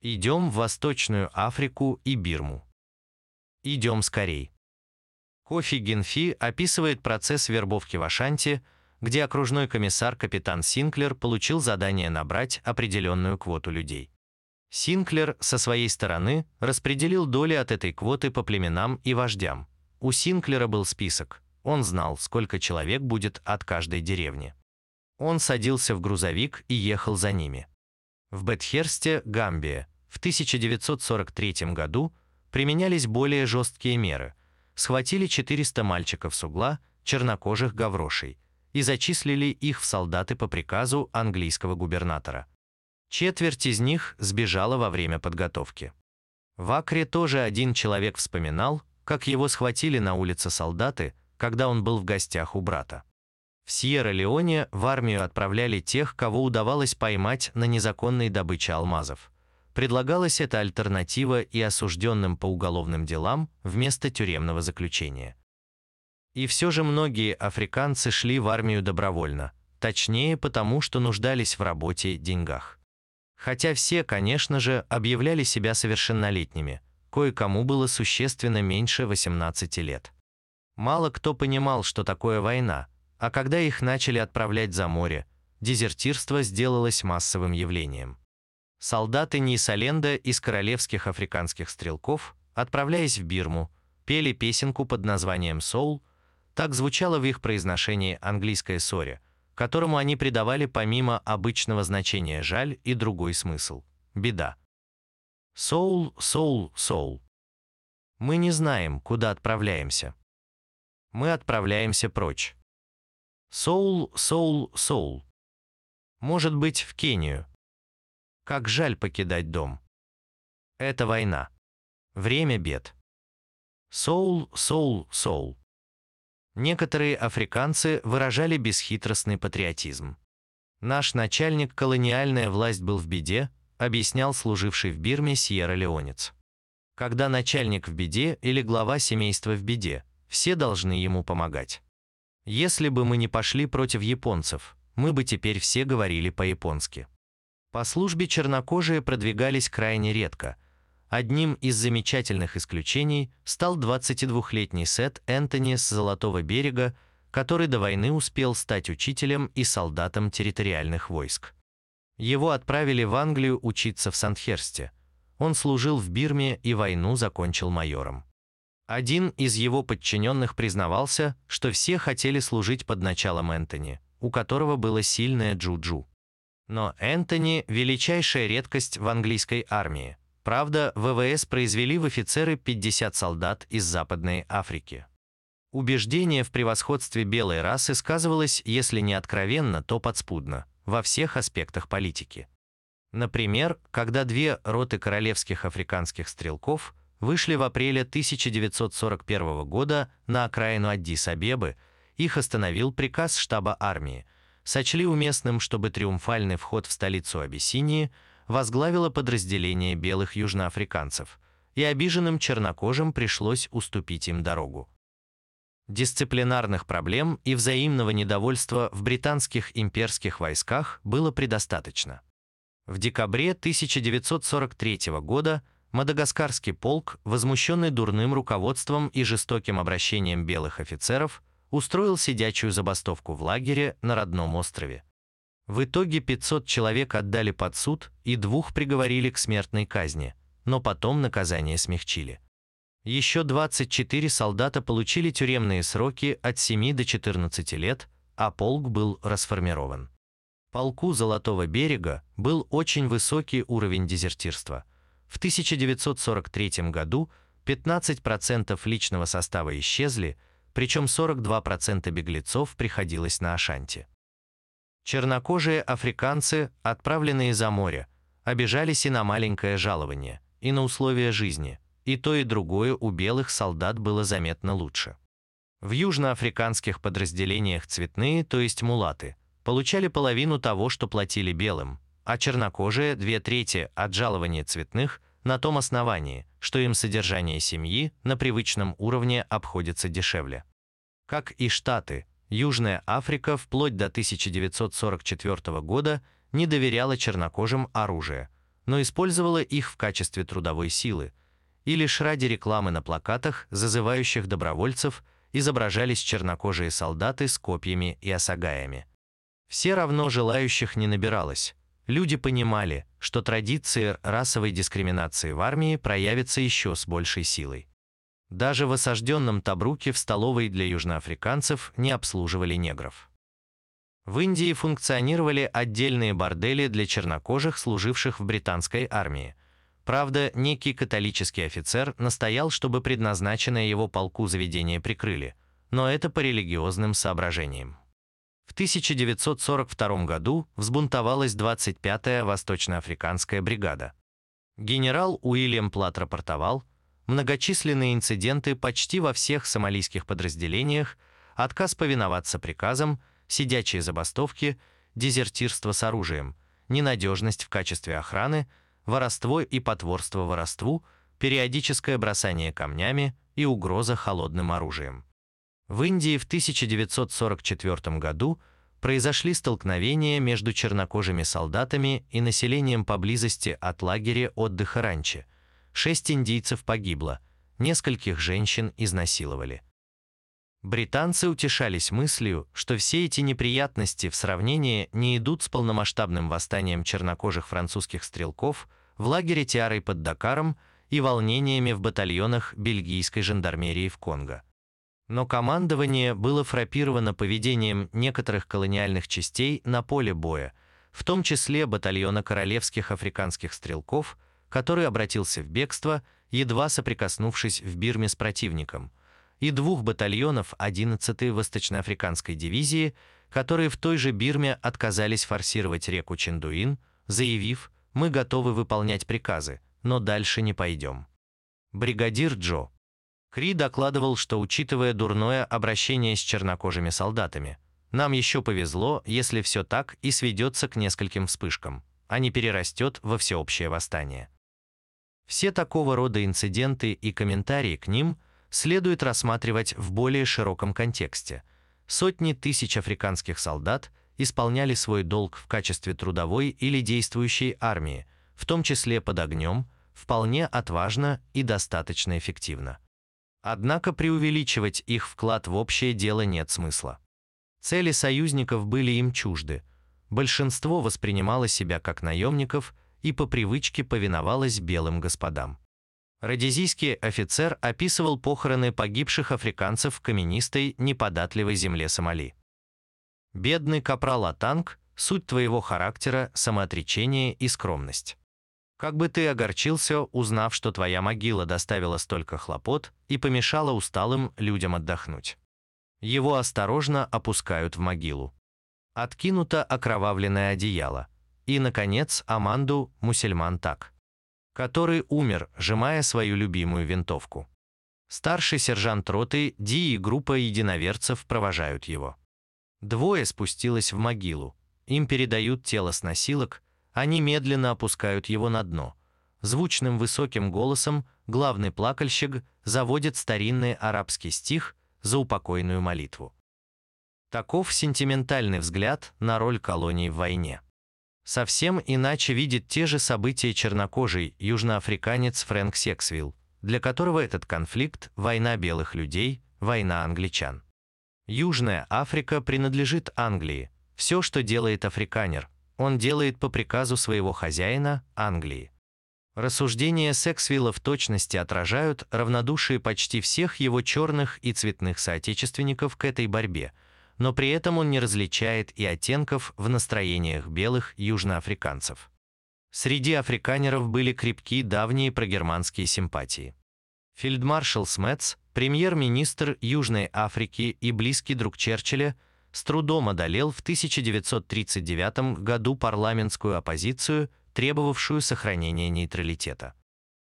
Идем в Восточную Африку и Бирму. Идем скорей. Кофи Генфи описывает процесс вербовки в Ашанте, где окружной комиссар капитан Синклер получил задание набрать определенную квоту людей. Синклер со своей стороны распределил доли от этой квоты по племенам и вождям. У Синклера был список. Он знал, сколько человек будет от каждой деревни. Он садился в грузовик и ехал за ними. В Бетхерсте, Гамбия, в 1943 году применялись более жесткие меры. Схватили 400 мальчиков с угла, чернокожих гаврошей, и зачислили их в солдаты по приказу английского губернатора. Четверть из них сбежала во время подготовки. В Акре тоже один человек вспоминал, как его схватили на улице солдаты, когда он был в гостях у брата. В Сьерра-Леоне в армию отправляли тех, кого удавалось поймать на незаконной добыче алмазов. Предлагалась эта альтернатива и осужденным по уголовным делам вместо тюремного заключения. И все же многие африканцы шли в армию добровольно, точнее потому, что нуждались в работе деньгах. Хотя все, конечно же, объявляли себя совершеннолетними, кое-кому было существенно меньше 18 лет. Мало кто понимал, что такое война, а когда их начали отправлять за море, дезертирство сделалось массовым явлением. Солдаты Нисаленда из королевских африканских стрелков, отправляясь в Бирму, пели песенку под названием «Соул», так звучало в их произношении английское «соре», которому они придавали помимо обычного значения жаль и другой смысл – беда. Соул, соул, соул. Мы не знаем, куда отправляемся. Мы отправляемся прочь. Соул, соул, соул. Может быть, в Кению. Как жаль покидать дом. Это война. Время бед. Соул, соул, соул. Некоторые африканцы выражали бесхитростный патриотизм. Наш начальник колониальная власть был в беде, объяснял служивший в Бирме Сьерра-Леонец. Когда начальник в беде или глава семейства в беде, все должны ему помогать. Если бы мы не пошли против японцев, мы бы теперь все говорили по-японски. По службе чернокожие продвигались крайне редко, Одним из замечательных исключений стал 22-летний Сет Энтони с Золотого берега, который до войны успел стать учителем и солдатом территориальных войск. Его отправили в Англию учиться в Сандхерсте. Он служил в Бирме и войну закончил майором. Один из его подчиненных признавался, что все хотели служить под началом Энтони, у которого было сильное джуджу. Но Энтони – величайшая редкость в английской армии. Правда, ВВС произвели в офицеры 50 солдат из Западной Африки. Убеждение в превосходстве белой расы сказывалось, если не откровенно, то подспудно, во всех аспектах политики. Например, когда две роты королевских африканских стрелков вышли в апреле 1941 года на окраину Аддис-Абебы, их остановил приказ штаба армии, сочли уместным, чтобы триумфальный вход в столицу Абиссинии возглавило подразделение белых южноафриканцев, и обиженным чернокожим пришлось уступить им дорогу. Дисциплинарных проблем и взаимного недовольства в британских имперских войсках было предостаточно. В декабре 1943 года Мадагаскарский полк, возмущенный дурным руководством и жестоким обращением белых офицеров, устроил сидячую забастовку в лагере на родном острове. В итоге 500 человек отдали под суд и двух приговорили к смертной казни, но потом наказание смягчили. Еще 24 солдата получили тюремные сроки от 7 до 14 лет, а полк был расформирован. Полку Золотого берега был очень высокий уровень дезертирства. В 1943 году 15% личного состава исчезли, причем 42% беглецов приходилось на Ашанти. Чернокожие африканцы, отправленные за море, обижались и на маленькое жалование, и на условия жизни, и то и другое у белых солдат было заметно лучше. В южноафриканских подразделениях цветные, то есть мулаты, получали половину того, что платили белым, а чернокожие – две трети от жалования цветных на том основании, что им содержание семьи на привычном уровне обходится дешевле. Как и Штаты, Южная Африка вплоть до 1944 года не доверяла чернокожим оружие, но использовала их в качестве трудовой силы – и лишь ради рекламы на плакатах, зазывающих добровольцев, изображались чернокожие солдаты с копьями и осагаями. Все равно желающих не набиралось. Люди понимали, что традиции расовой дискриминации в армии проявятся еще с большей силой. Даже в осажденном Табруке в столовой для южноафриканцев не обслуживали негров. В Индии функционировали отдельные бордели для чернокожих, служивших в британской армии – Правда, некий католический офицер настоял, чтобы предназначенное его полку заведение прикрыли, но это по религиозным соображениям. В 1942 году взбунтовалась 25-я Восточноафриканская бригада. Генерал Уильям Плат рапортовал, многочисленные инциденты почти во всех сомалийских подразделениях, отказ повиноваться приказам, сидячие забастовки, дезертирство с оружием, ненадежность в качестве охраны – воровство и потворство воровству, периодическое бросание камнями и угроза холодным оружием. В Индии в 1944 году произошли столкновения между чернокожими солдатами и населением поблизости от лагеря отдыха Ранчи. Шесть индийцев погибло, нескольких женщин изнасиловали. Британцы утешались мыслью, что все эти неприятности в сравнении не идут с полномасштабным восстанием чернокожих французских стрелков в лагере Тиарой под Дакаром и волнениями в батальонах бельгийской жандармерии в Конго. Но командование было фрапировано поведением некоторых колониальных частей на поле боя, в том числе батальона королевских африканских стрелков, который обратился в бегство, едва соприкоснувшись в Бирме с противником – и двух батальонов 11-й Восточноафриканской дивизии, которые в той же Бирме отказались форсировать реку Чендуин, заявив «Мы готовы выполнять приказы, но дальше не пойдем». Бригадир Джо Кри докладывал, что учитывая дурное обращение с чернокожими солдатами, нам еще повезло, если все так и сведется к нескольким вспышкам, а не перерастет во всеобщее восстание. Все такого рода инциденты и комментарии к ним – следует рассматривать в более широком контексте. Сотни тысяч африканских солдат исполняли свой долг в качестве трудовой или действующей армии, в том числе под огнем, вполне отважно и достаточно эффективно. Однако преувеличивать их вклад в общее дело нет смысла. Цели союзников были им чужды. Большинство воспринимало себя как наемников и по привычке повиновалось белым господам. Родезийский офицер описывал похороны погибших африканцев в каменистой, неподатливой земле Сомали. «Бедный капрал Атанг, суть твоего характера – самоотречение и скромность. Как бы ты огорчился, узнав, что твоя могила доставила столько хлопот и помешала усталым людям отдохнуть. Его осторожно опускают в могилу. Откинуто окровавленное одеяло. И, наконец, Аманду, мусульман так который умер, сжимая свою любимую винтовку. Старший сержант роты Ди и группа единоверцев провожают его. Двое спустилось в могилу. Им передают тело с носилок, они медленно опускают его на дно. Звучным высоким голосом главный плакальщик заводит старинный арабский стих за упокойную молитву. Таков сентиментальный взгляд на роль колонии в войне. Совсем иначе видит те же события чернокожий южноафриканец Фрэнк Сексвилл, для которого этот конфликт – война белых людей, война англичан. Южная Африка принадлежит Англии. Все, что делает африканер, он делает по приказу своего хозяина, Англии. Рассуждения Сексвилла в точности отражают равнодушие почти всех его черных и цветных соотечественников к этой борьбе – но при этом он не различает и оттенков в настроениях белых южноафриканцев. Среди африканеров были крепкие давние прогерманские симпатии. Фельдмаршал Смец, премьер-министр Южной Африки и близкий друг Черчилля, с трудом одолел в 1939 году парламентскую оппозицию, требовавшую сохранения нейтралитета.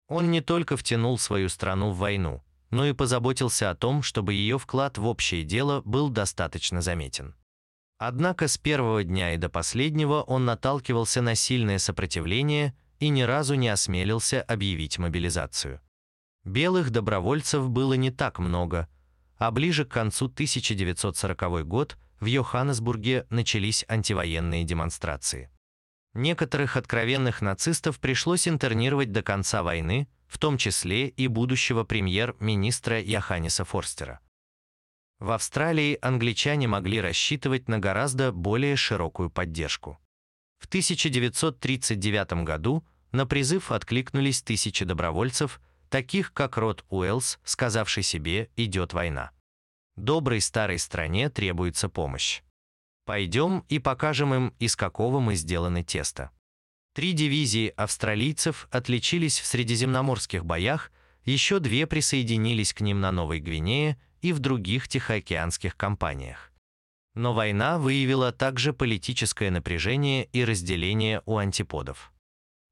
Он не только втянул свою страну в войну, но и позаботился о том, чтобы ее вклад в общее дело был достаточно заметен. Однако с первого дня и до последнего он наталкивался на сильное сопротивление и ни разу не осмелился объявить мобилизацию. Белых добровольцев было не так много, а ближе к концу 1940 год в Йоханнесбурге начались антивоенные демонстрации. Некоторых откровенных нацистов пришлось интернировать до конца войны, в том числе и будущего премьер-министра Яханиса Форстера. В Австралии англичане могли рассчитывать на гораздо более широкую поддержку. В 1939 году на призыв откликнулись тысячи добровольцев, таких как Род Уэллс, сказавший себе «идет война». Доброй старой стране требуется помощь. Пойдем и покажем им, из какого мы сделаны тесто. Три дивизии австралийцев отличились в средиземноморских боях, еще две присоединились к ним на Новой Гвинее и в других тихоокеанских кампаниях. Но война выявила также политическое напряжение и разделение у антиподов.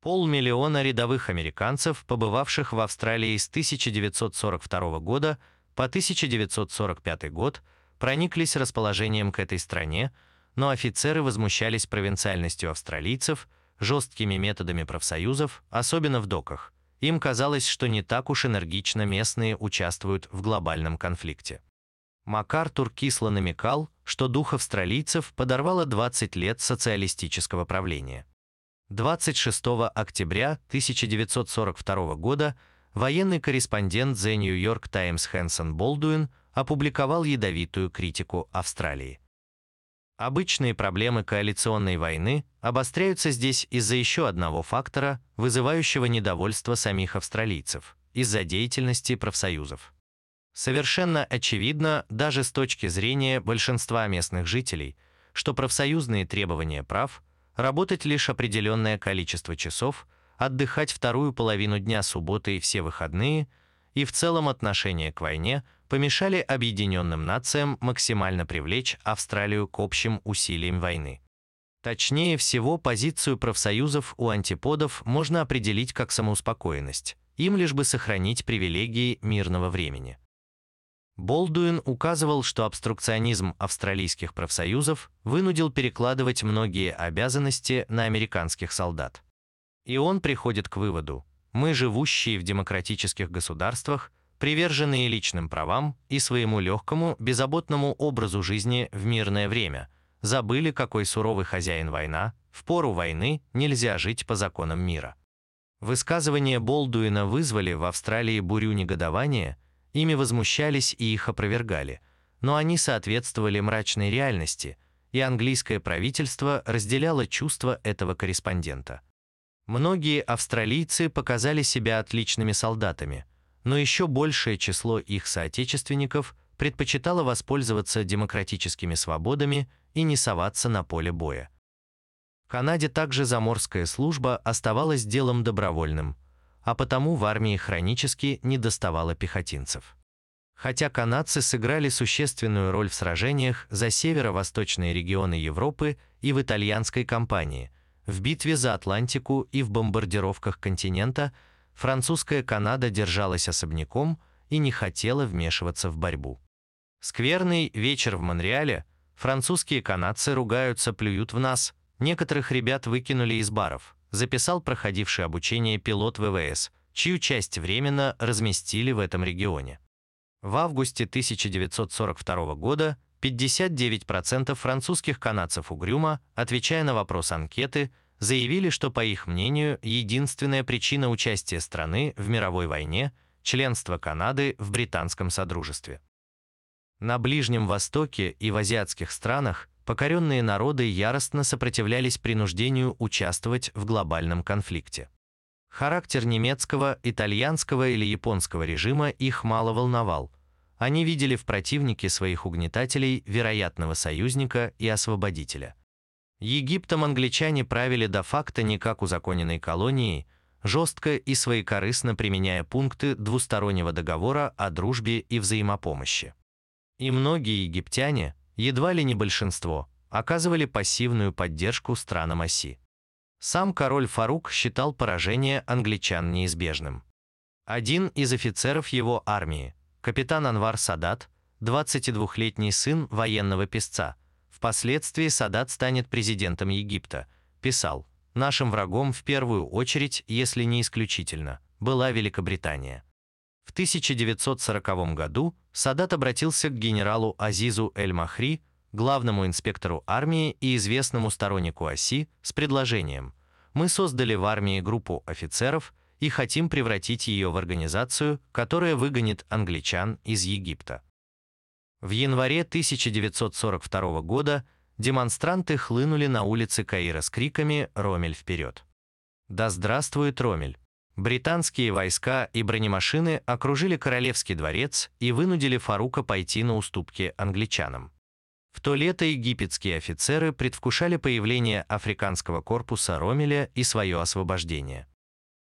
Полмиллиона рядовых американцев, побывавших в Австралии с 1942 года по 1945 год, прониклись расположением к этой стране, но офицеры возмущались провинциальностью австралийцев – жесткими методами профсоюзов, особенно в доках. Им казалось, что не так уж энергично местные участвуют в глобальном конфликте. МакАртур кисло намекал, что дух австралийцев подорвало 20 лет социалистического правления. 26 октября 1942 года военный корреспондент The New York Times Хэнсон Болдуин опубликовал ядовитую критику Австралии. Обычные проблемы коалиционной войны обостряются здесь из-за еще одного фактора, вызывающего недовольство самих австралийцев – из-за деятельности профсоюзов. Совершенно очевидно, даже с точки зрения большинства местных жителей, что профсоюзные требования прав – работать лишь определенное количество часов, отдыхать вторую половину дня субботы и все выходные – и в целом отношение к войне помешали объединенным нациям максимально привлечь Австралию к общим усилиям войны. Точнее всего, позицию профсоюзов у антиподов можно определить как самоуспокоенность, им лишь бы сохранить привилегии мирного времени. Болдуин указывал, что обструкционизм австралийских профсоюзов вынудил перекладывать многие обязанности на американских солдат. И он приходит к выводу, мы, живущие в демократических государствах, приверженные личным правам и своему легкому, беззаботному образу жизни в мирное время, забыли, какой суровый хозяин война, в пору войны нельзя жить по законам мира. Высказывания Болдуина вызвали в Австралии бурю негодования, ими возмущались и их опровергали, но они соответствовали мрачной реальности, и английское правительство разделяло чувства этого корреспондента – Многие австралийцы показали себя отличными солдатами, но еще большее число их соотечественников предпочитало воспользоваться демократическими свободами и не соваться на поле боя. В Канаде также заморская служба оставалась делом добровольным, а потому в армии хронически не доставало пехотинцев. Хотя канадцы сыграли существенную роль в сражениях за северо-восточные регионы Европы и в итальянской кампании, в битве за Атлантику и в бомбардировках континента, французская Канада держалась особняком и не хотела вмешиваться в борьбу. Скверный вечер в Монреале, французские канадцы ругаются, плюют в нас, некоторых ребят выкинули из баров, записал проходивший обучение пилот ВВС, чью часть временно разместили в этом регионе. В августе 1942 года 59% французских канадцев угрюмо, отвечая на вопрос анкеты, заявили, что, по их мнению, единственная причина участия страны в мировой войне – членство Канады в британском содружестве. На Ближнем Востоке и в азиатских странах покоренные народы яростно сопротивлялись принуждению участвовать в глобальном конфликте. Характер немецкого, итальянского или японского режима их мало волновал. Они видели в противнике своих угнетателей вероятного союзника и освободителя. Египтом англичане правили де-факто не как узаконенной колонией, жестко и своекорыстно применяя пункты двустороннего договора о дружбе и взаимопомощи. И многие египтяне, едва ли не большинство, оказывали пассивную поддержку странам оси. Сам король Фарук считал поражение англичан неизбежным. Один из офицеров его армии, капитан Анвар Садат, 22-летний сын военного песца, впоследствии Садат станет президентом Египта, писал, «Нашим врагом в первую очередь, если не исключительно, была Великобритания». В 1940 году Садат обратился к генералу Азизу Эль-Махри, главному инспектору армии и известному стороннику оси, с предложением «Мы создали в армии группу офицеров и хотим превратить ее в организацию, которая выгонит англичан из Египта». В январе 1942 года демонстранты хлынули на улицы Каира с криками «Ромель вперед!». «Да здравствует Ромель!» Британские войска и бронемашины окружили Королевский дворец и вынудили Фарука пойти на уступки англичанам. В то лето египетские офицеры предвкушали появление африканского корпуса Ромеля и свое освобождение.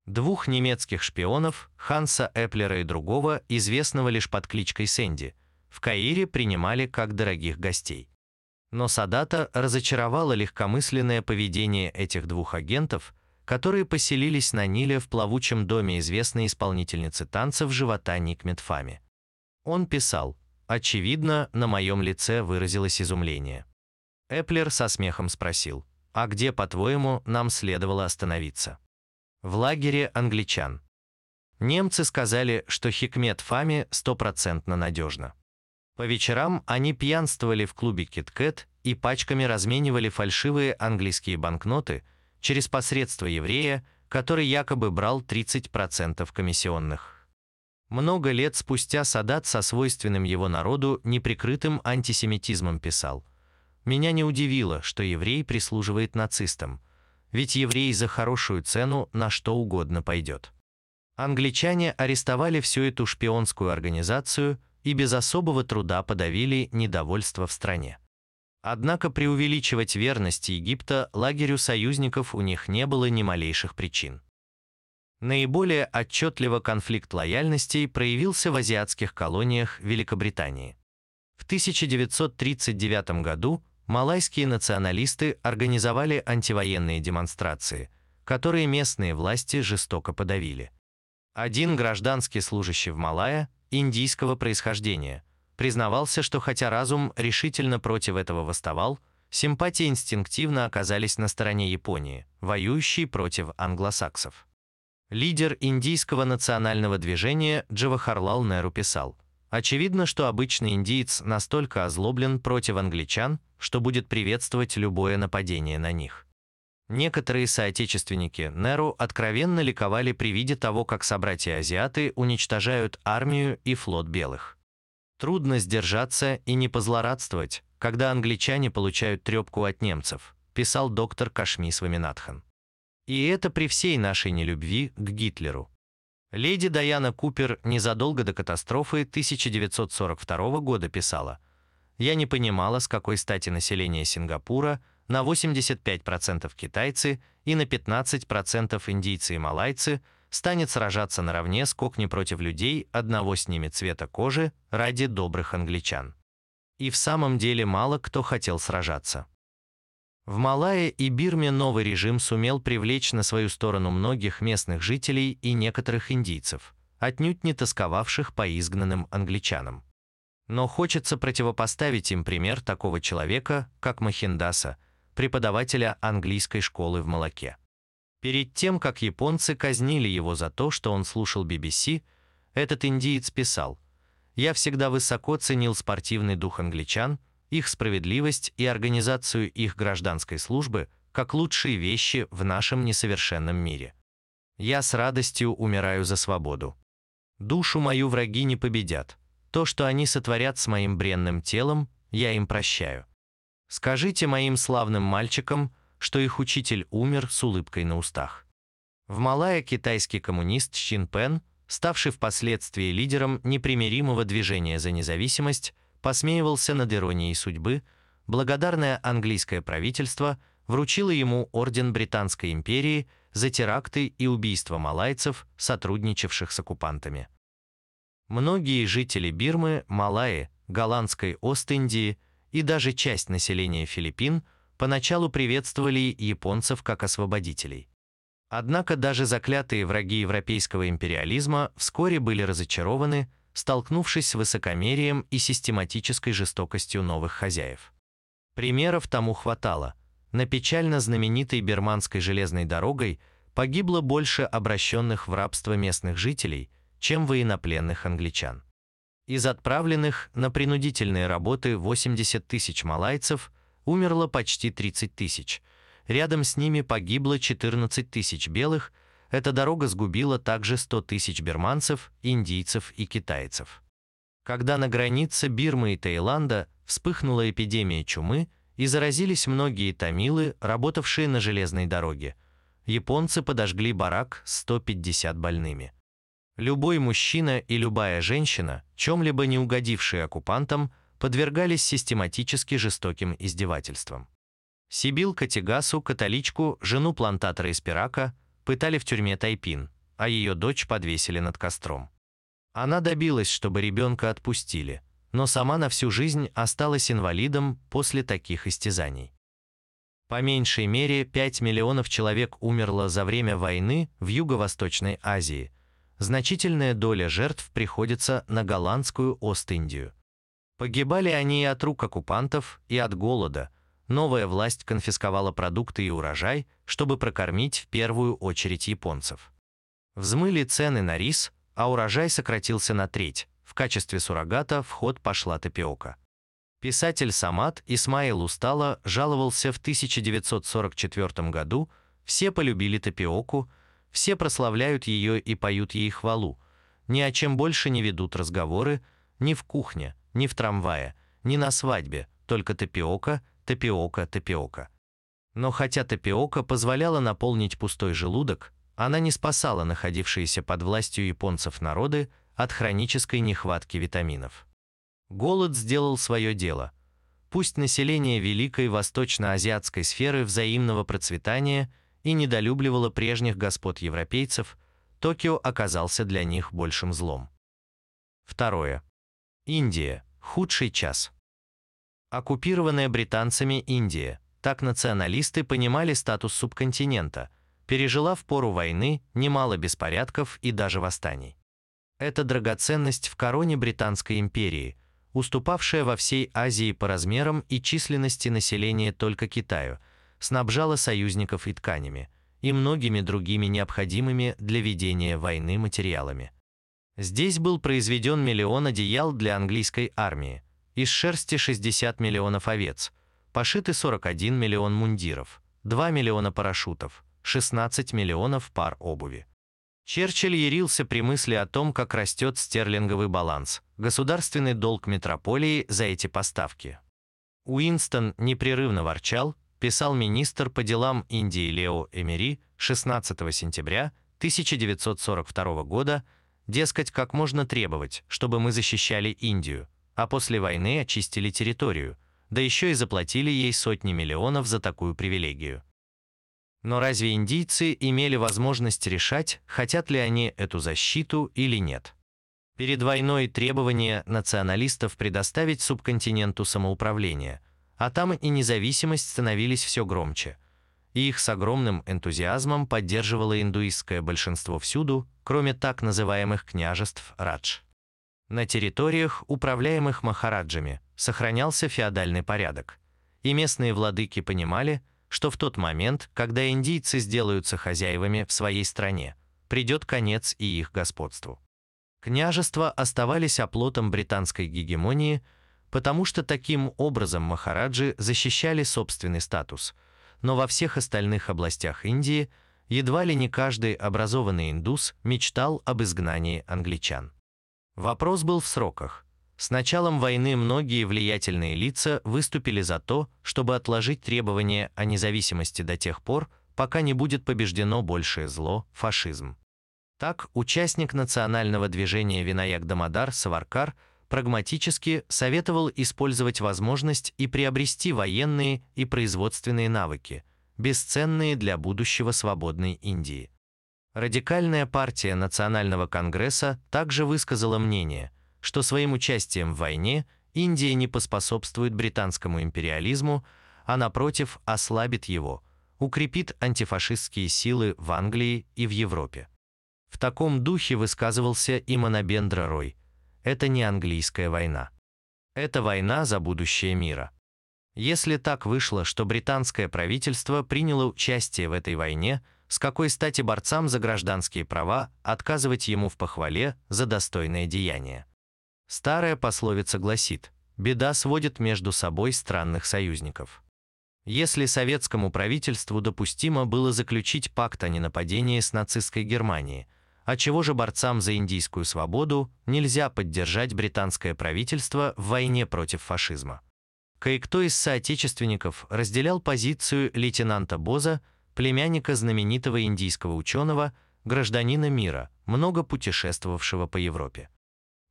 Двух немецких шпионов, Ханса Эплера и другого, известного лишь под кличкой Сэнди, в Каире принимали как дорогих гостей. Но Садата разочаровало легкомысленное поведение этих двух агентов – которые поселились на Ниле в плавучем доме известной исполнительницы танцев живота Никмет Фами. Он писал, «Очевидно, на моем лице выразилось изумление». Эплер со смехом спросил, «А где, по-твоему, нам следовало остановиться?» В лагере англичан. Немцы сказали, что Хикмет Фами стопроцентно надежно. По вечерам они пьянствовали в клубе «Киткет» и пачками разменивали фальшивые английские банкноты – через посредство еврея, который якобы брал 30% комиссионных. Много лет спустя Садат со свойственным его народу неприкрытым антисемитизмом писал «Меня не удивило, что еврей прислуживает нацистам, ведь еврей за хорошую цену на что угодно пойдет». Англичане арестовали всю эту шпионскую организацию и без особого труда подавили недовольство в стране. Однако преувеличивать верность Египта лагерю союзников у них не было ни малейших причин. Наиболее отчетливо конфликт лояльностей проявился в азиатских колониях Великобритании. В 1939 году малайские националисты организовали антивоенные демонстрации, которые местные власти жестоко подавили. Один гражданский служащий в Малайя, индийского происхождения, признавался, что хотя разум решительно против этого восставал, симпатии инстинктивно оказались на стороне Японии, воюющей против англосаксов. Лидер индийского национального движения Джавахарлал Неру писал, «Очевидно, что обычный индиец настолько озлоблен против англичан, что будет приветствовать любое нападение на них». Некоторые соотечественники Неру откровенно ликовали при виде того, как собратья-азиаты уничтожают армию и флот белых. Трудно сдержаться и не позлорадствовать, когда англичане получают трепку от немцев, писал доктор Кашми Сваминатхан. И это при всей нашей нелюбви к Гитлеру. Леди Даяна Купер незадолго до катастрофы 1942 года писала «Я не понимала, с какой стати население Сингапура на 85% китайцы и на 15% индийцы и малайцы станет сражаться наравне с кокни против людей одного с ними цвета кожи ради добрых англичан». И в самом деле мало кто хотел сражаться. В Малайе и Бирме новый режим сумел привлечь на свою сторону многих местных жителей и некоторых индийцев, отнюдь не тосковавших по изгнанным англичанам. Но хочется противопоставить им пример такого человека, как Махиндаса, преподавателя английской школы в Малаке. Перед тем, как японцы казнили его за то, что он слушал BBC, этот индиец писал «Я всегда высоко ценил спортивный дух англичан, их справедливость и организацию их гражданской службы как лучшие вещи в нашем несовершенном мире. Я с радостью умираю за свободу. Душу мою враги не победят. То, что они сотворят с моим бренным телом, я им прощаю. Скажите моим славным мальчикам, что их учитель умер с улыбкой на устах. В Малайе китайский коммунист Чин Пен, ставший впоследствии лидером непримиримого движения за независимость, посмеивался над иронией судьбы, благодарное английское правительство вручило ему орден Британской империи за теракты и убийства малайцев, сотрудничавших с оккупантами. Многие жители Бирмы, Малайи, Голландской Ост-Индии и даже часть населения Филиппин поначалу приветствовали японцев как освободителей. Однако даже заклятые враги европейского империализма вскоре были разочарованы, столкнувшись с высокомерием и систематической жестокостью новых хозяев. Примеров тому хватало. На печально знаменитой Берманской железной дорогой погибло больше обращенных в рабство местных жителей, чем военнопленных англичан. Из отправленных на принудительные работы 80 тысяч малайцев умерло почти 30 тысяч. Рядом с ними погибло 14 тысяч белых – эта дорога сгубила также 100 тысяч берманцев, индийцев и китайцев. Когда на границе Бирмы и Таиланда вспыхнула эпидемия чумы и заразились многие тамилы, работавшие на железной дороге, японцы подожгли барак с 150 больными. Любой мужчина и любая женщина, чем-либо не угодившие оккупантам, подвергались систематически жестоким издевательствам. Сибил Катигасу, католичку, жену плантатора из Пирака, пытали в тюрьме Тайпин, а ее дочь подвесили над костром. Она добилась, чтобы ребенка отпустили, но сама на всю жизнь осталась инвалидом после таких истязаний. По меньшей мере 5 миллионов человек умерло за время войны в Юго-Восточной Азии. Значительная доля жертв приходится на голландскую Ост-Индию. Погибали они и от рук оккупантов, и от голода, новая власть конфисковала продукты и урожай, чтобы прокормить в первую очередь японцев. Взмыли цены на рис, а урожай сократился на треть. В качестве суррогата в ход пошла тапиока. Писатель Самат Исмаил Устала жаловался в 1944 году, все полюбили тапиоку, все прославляют ее и поют ей хвалу, ни о чем больше не ведут разговоры, ни в кухне, ни в трамвае, ни на свадьбе, только тапиока – тапиока, тапиока. Но хотя тапиока позволяла наполнить пустой желудок, она не спасала находившиеся под властью японцев народы от хронической нехватки витаминов. Голод сделал свое дело. Пусть население великой восточно-азиатской сферы взаимного процветания и недолюбливало прежних господ европейцев, Токио оказался для них большим злом. Второе. Индия. Худший час. Оккупированная британцами Индия, так националисты понимали статус субконтинента, пережила в пору войны немало беспорядков и даже восстаний. Это драгоценность в короне Британской империи, уступавшая во всей Азии по размерам и численности населения только Китаю, снабжала союзников и тканями, и многими другими необходимыми для ведения войны материалами. Здесь был произведен миллион одеял для английской армии, из шерсти 60 миллионов овец, пошиты 41 миллион мундиров, 2 миллиона парашютов, 16 миллионов пар обуви. Черчилль ярился при мысли о том, как растет стерлинговый баланс, государственный долг метрополии за эти поставки. Уинстон непрерывно ворчал, писал министр по делам Индии Лео Эмери, 16 сентября 1942 года, дескать, как можно требовать, чтобы мы защищали Индию, а после войны очистили территорию, да еще и заплатили ей сотни миллионов за такую привилегию. Но разве индийцы имели возможность решать, хотят ли они эту защиту или нет? Перед войной требования националистов предоставить субконтиненту самоуправление, а там и независимость становились все громче. И их с огромным энтузиазмом поддерживало индуистское большинство всюду, кроме так называемых княжеств Радж. На территориях, управляемых махараджами, сохранялся феодальный порядок, и местные владыки понимали, что в тот момент, когда индийцы сделаются хозяевами в своей стране, придет конец и их господству. Княжества оставались оплотом британской гегемонии, потому что таким образом махараджи защищали собственный статус, но во всех остальных областях Индии едва ли не каждый образованный индус мечтал об изгнании англичан. Вопрос был в сроках. С началом войны многие влиятельные лица выступили за то, чтобы отложить требования о независимости до тех пор, пока не будет побеждено большее зло – фашизм. Так, участник национального движения Винаяк Дамадар Саваркар прагматически советовал использовать возможность и приобрести военные и производственные навыки, бесценные для будущего свободной Индии. Радикальная партия Национального конгресса также высказала мнение, что своим участием в войне Индия не поспособствует британскому империализму, а напротив ослабит его, укрепит антифашистские силы в Англии и в Европе. В таком духе высказывался и Монобендра Рой. Это не английская война. Это война за будущее мира. Если так вышло, что британское правительство приняло участие в этой войне, с какой стати борцам за гражданские права отказывать ему в похвале за достойное деяние? Старая пословица гласит «беда сводит между собой странных союзников». Если советскому правительству допустимо было заключить пакт о ненападении с нацистской Германией, а чего же борцам за индийскую свободу нельзя поддержать британское правительство в войне против фашизма? Кое-кто из соотечественников разделял позицию лейтенанта Боза, племянника знаменитого индийского ученого, гражданина мира, много путешествовавшего по Европе.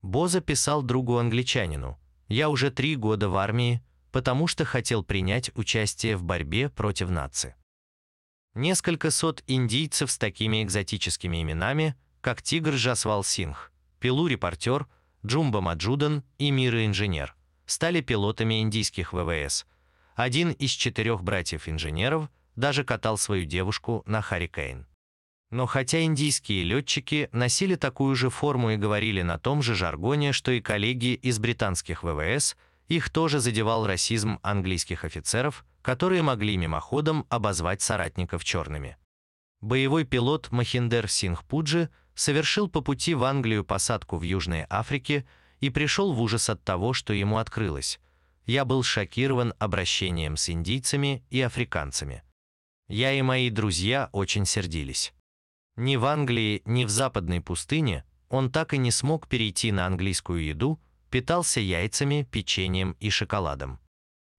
Боза писал другу-англичанину «Я уже три года в армии, потому что хотел принять участие в борьбе против нации». Несколько сот индийцев с такими экзотическими именами – как Тигр Жасвал Сингх, Пилу-репортер, Джумба Маджудан и Мира-инженер, стали пилотами индийских ВВС. Один из четырех братьев-инженеров даже катал свою девушку на Харрикейн. Но хотя индийские летчики носили такую же форму и говорили на том же жаргоне, что и коллеги из британских ВВС, их тоже задевал расизм английских офицеров, которые могли мимоходом обозвать соратников черными. Боевой пилот Махиндер Сингh Пуджи – совершил по пути в Англию посадку в Южной Африке и пришел в ужас от того, что ему открылось. Я был шокирован обращением с индийцами и африканцами. Я и мои друзья очень сердились. Ни в Англии, ни в западной пустыне он так и не смог перейти на английскую еду, питался яйцами, печеньем и шоколадом.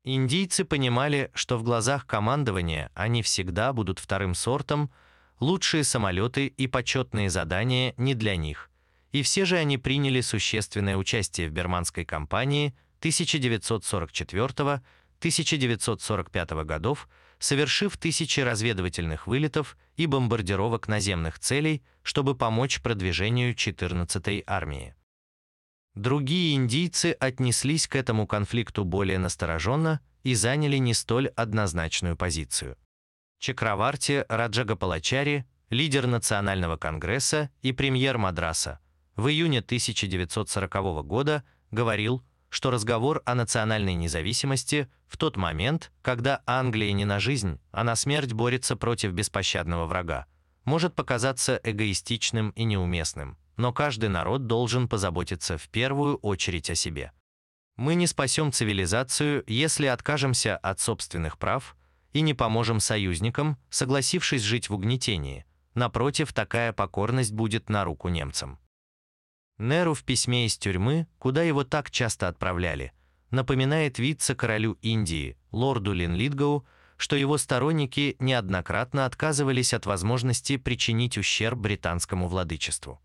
Индийцы понимали, что в глазах командования они всегда будут вторым сортом, лучшие самолеты и почетные задания не для них, и все же они приняли существенное участие в берманской кампании 1944-1945 годов, совершив тысячи разведывательных вылетов и бомбардировок наземных целей, чтобы помочь продвижению 14-й армии. Другие индийцы отнеслись к этому конфликту более настороженно и заняли не столь однозначную позицию. Чакраварти Раджагапалачари, лидер Национального конгресса и премьер Мадраса, в июне 1940 года говорил, что разговор о национальной независимости в тот момент, когда Англия не на жизнь, а на смерть борется против беспощадного врага, может показаться эгоистичным и неуместным, но каждый народ должен позаботиться в первую очередь о себе. Мы не спасем цивилизацию, если откажемся от собственных прав – и не поможем союзникам, согласившись жить в угнетении. Напротив, такая покорность будет на руку немцам. Неру в письме из тюрьмы, куда его так часто отправляли, напоминает вице-королю Индии, лорду Линлитгоу, что его сторонники неоднократно отказывались от возможности причинить ущерб британскому владычеству.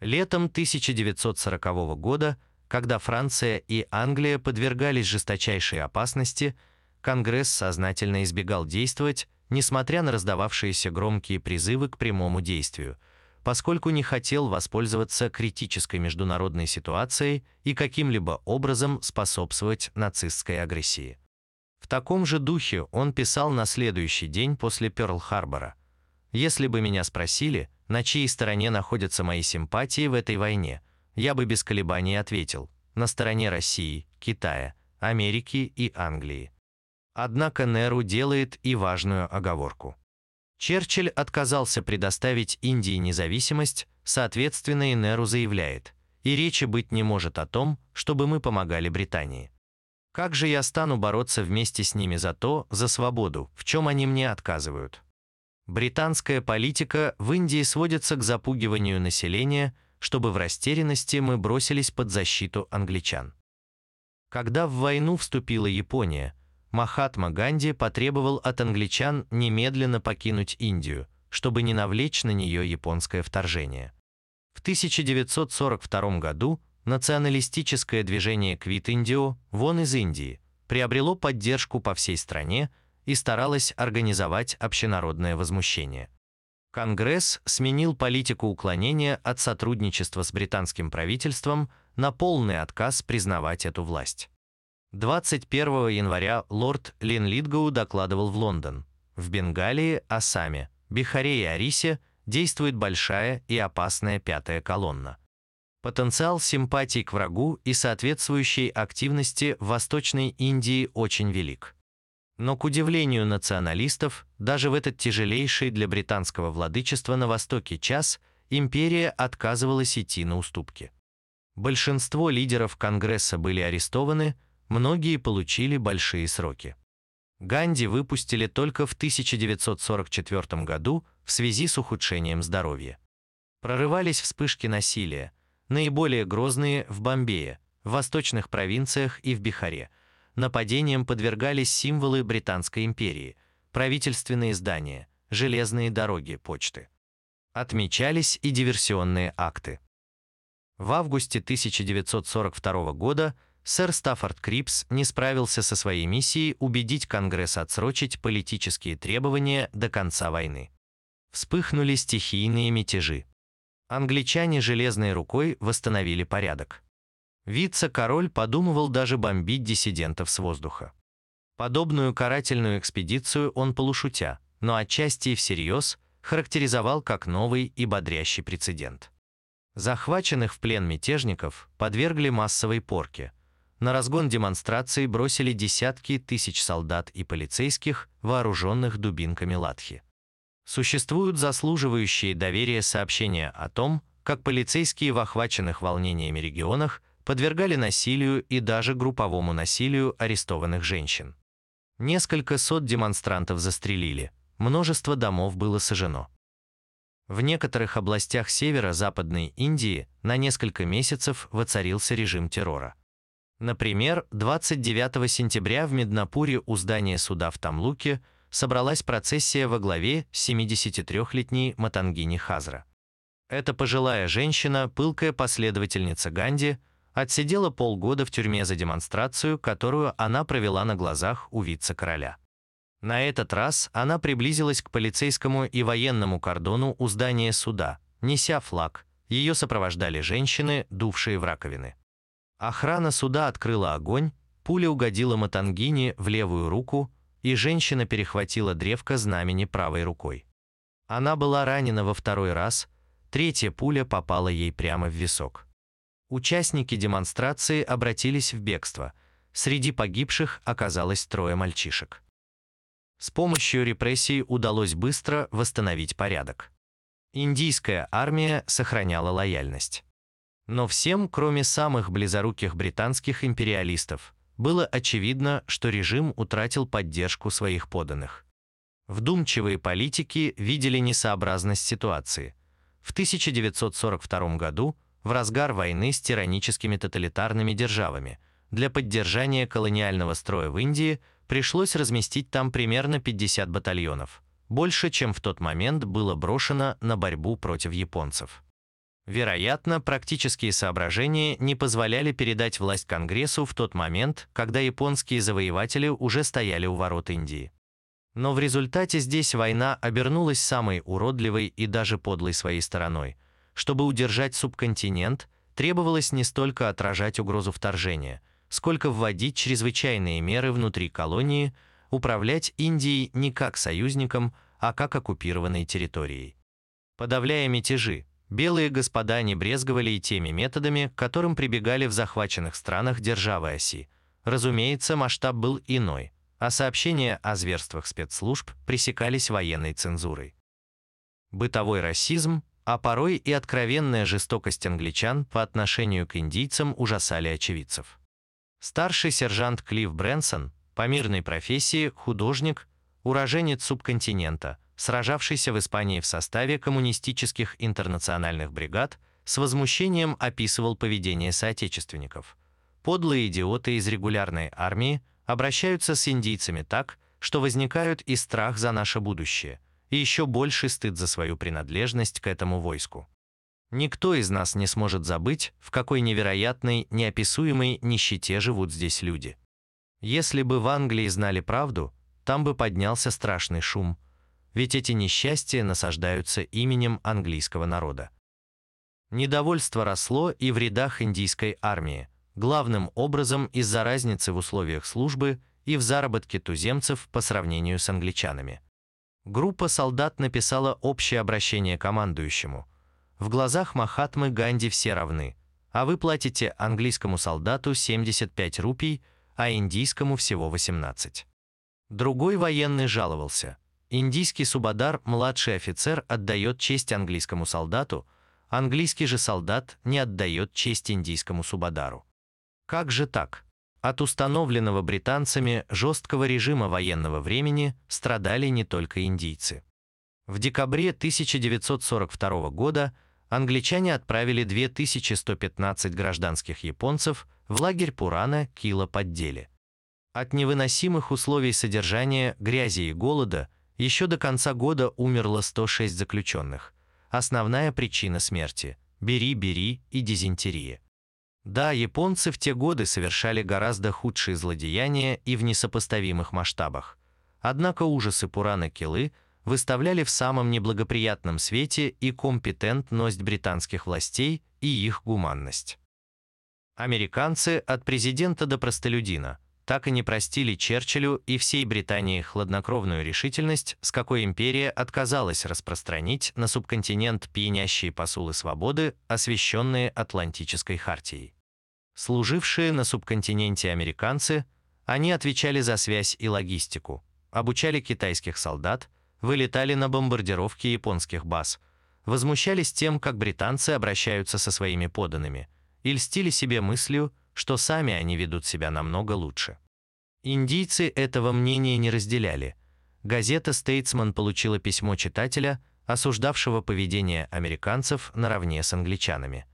Летом 1940 года, когда Франция и Англия подвергались жесточайшей опасности, Конгресс сознательно избегал действовать, несмотря на раздававшиеся громкие призывы к прямому действию, поскольку не хотел воспользоваться критической международной ситуацией и каким-либо образом способствовать нацистской агрессии. В таком же духе он писал на следующий день после Пёрл-Харбора. «Если бы меня спросили, на чьей стороне находятся мои симпатии в этой войне, я бы без колебаний ответил – на стороне России, Китая, Америки и Англии. Однако Неру делает и важную оговорку. Черчилль отказался предоставить Индии независимость, соответственно и Неру заявляет, и речи быть не может о том, чтобы мы помогали Британии. Как же я стану бороться вместе с ними за то, за свободу, в чем они мне отказывают? Британская политика в Индии сводится к запугиванию населения, чтобы в растерянности мы бросились под защиту англичан. Когда в войну вступила Япония, Махатма Ганди потребовал от англичан немедленно покинуть Индию, чтобы не навлечь на нее японское вторжение. В 1942 году националистическое движение «Квит Индио» вон из Индии приобрело поддержку по всей стране и старалось организовать общенародное возмущение. Конгресс сменил политику уклонения от сотрудничества с британским правительством на полный отказ признавать эту власть. 21 января лорд Линлитгоу докладывал в Лондон. В Бенгалии, Ассаме, Бихаре и Арисе действует большая и опасная пятая колонна. Потенциал симпатий к врагу и соответствующей активности в Восточной Индии очень велик. Но, к удивлению националистов, даже в этот тяжелейший для британского владычества на Востоке час империя отказывалась идти на уступки. Большинство лидеров Конгресса были арестованы, многие получили большие сроки. Ганди выпустили только в 1944 году в связи с ухудшением здоровья. Прорывались вспышки насилия, наиболее грозные в Бомбее, в восточных провинциях и в Бихаре. Нападениям подвергались символы Британской империи, правительственные здания, железные дороги, почты. Отмечались и диверсионные акты. В августе 1942 года сэр Стаффорд Крипс не справился со своей миссией убедить Конгресс отсрочить политические требования до конца войны. Вспыхнули стихийные мятежи. Англичане железной рукой восстановили порядок. Вице-король подумывал даже бомбить диссидентов с воздуха. Подобную карательную экспедицию он полушутя, но отчасти и всерьез характеризовал как новый и бодрящий прецедент. Захваченных в плен мятежников подвергли массовой порке – на разгон демонстраций бросили десятки тысяч солдат и полицейских, вооруженных дубинками латхи. Существуют заслуживающие доверия сообщения о том, как полицейские в охваченных волнениями регионах подвергали насилию и даже групповому насилию арестованных женщин. Несколько сот демонстрантов застрелили, множество домов было сожжено. В некоторых областях северо-западной Индии на несколько месяцев воцарился режим террора. Например, 29 сентября в Меднапуре у здания суда в Тамлуке собралась процессия во главе 73-летней Матангини Хазра. Эта пожилая женщина, пылкая последовательница Ганди, отсидела полгода в тюрьме за демонстрацию, которую она провела на глазах у вице-короля. На этот раз она приблизилась к полицейскому и военному кордону у здания суда, неся флаг. Ее сопровождали женщины, дувшие в раковины. Охрана суда открыла огонь, пуля угодила Матангини в левую руку, и женщина перехватила древко знамени правой рукой. Она была ранена во второй раз, третья пуля попала ей прямо в висок. Участники демонстрации обратились в бегство. Среди погибших оказалось трое мальчишек. С помощью репрессий удалось быстро восстановить порядок. Индийская армия сохраняла лояльность. Но всем, кроме самых близоруких британских империалистов, было очевидно, что режим утратил поддержку своих подданных. Вдумчивые политики видели несообразность ситуации. В 1942 году, в разгар войны с тираническими тоталитарными державами, для поддержания колониального строя в Индии пришлось разместить там примерно 50 батальонов, больше, чем в тот момент было брошено на борьбу против японцев. Вероятно, практические соображения не позволяли передать власть Конгрессу в тот момент, когда японские завоеватели уже стояли у ворот Индии. Но в результате здесь война обернулась самой уродливой и даже подлой своей стороной. Чтобы удержать субконтинент, требовалось не столько отражать угрозу вторжения, сколько вводить чрезвычайные меры внутри колонии, управлять Индией не как союзником, а как оккупированной территорией. Подавляя мятежи, белые господа не брезговали и теми методами, к которым прибегали в захваченных странах державы оси. Разумеется, масштаб был иной, а сообщения о зверствах спецслужб пресекались военной цензурой. Бытовой расизм, а порой и откровенная жестокость англичан по отношению к индийцам ужасали очевидцев. Старший сержант Клифф Брэнсон, по мирной профессии художник, уроженец субконтинента, сражавшийся в Испании в составе коммунистических интернациональных бригад, с возмущением описывал поведение соотечественников. Подлые идиоты из регулярной армии обращаются с индийцами так, что возникают и страх за наше будущее – и еще больше стыд за свою принадлежность к этому войску. Никто из нас не сможет забыть, в какой невероятной, неописуемой нищете живут здесь люди. Если бы в Англии знали правду, там бы поднялся страшный шум, ведь эти несчастья насаждаются именем английского народа. Недовольство росло и в рядах индийской армии, главным образом из-за разницы в условиях службы и в заработке туземцев по сравнению с англичанами. Группа солдат написала общее обращение командующему. В глазах Махатмы Ганди все равны, а вы платите английскому солдату 75 рупий, а индийскому всего 18. Другой военный жаловался. Индийский субадар, младший офицер, отдает честь английскому солдату, английский же солдат не отдает честь индийскому субадару. Как же так? От установленного британцами жесткого режима военного времени страдали не только индийцы. В декабре 1942 года англичане отправили 2115 гражданских японцев в лагерь Пурана Кила под Дели. От невыносимых условий содержания, грязи и голода еще до конца года умерло 106 заключенных. Основная причина смерти – бери-бери и дизентерия. Да, японцы в те годы совершали гораздо худшие злодеяния и в несопоставимых масштабах. Однако ужасы Пурана Килы выставляли в самом неблагоприятном свете и компетентность британских властей и их гуманность. Американцы от президента до простолюдина так и не простили Черчиллю и всей Британии хладнокровную решительность, с какой империя отказалась распространить на субконтинент пьянящие посулы свободы, освященные Атлантической хартией. Служившие на субконтиненте американцы, они отвечали за связь и логистику, обучали китайских солдат, вылетали на бомбардировки японских баз, возмущались тем, как британцы обращаются со своими поданными, и льстили себе мыслью, что сами они ведут себя намного лучше. Индийцы этого мнения не разделяли. Газета «Стейтсман» получила письмо читателя, осуждавшего поведение американцев наравне с англичанами.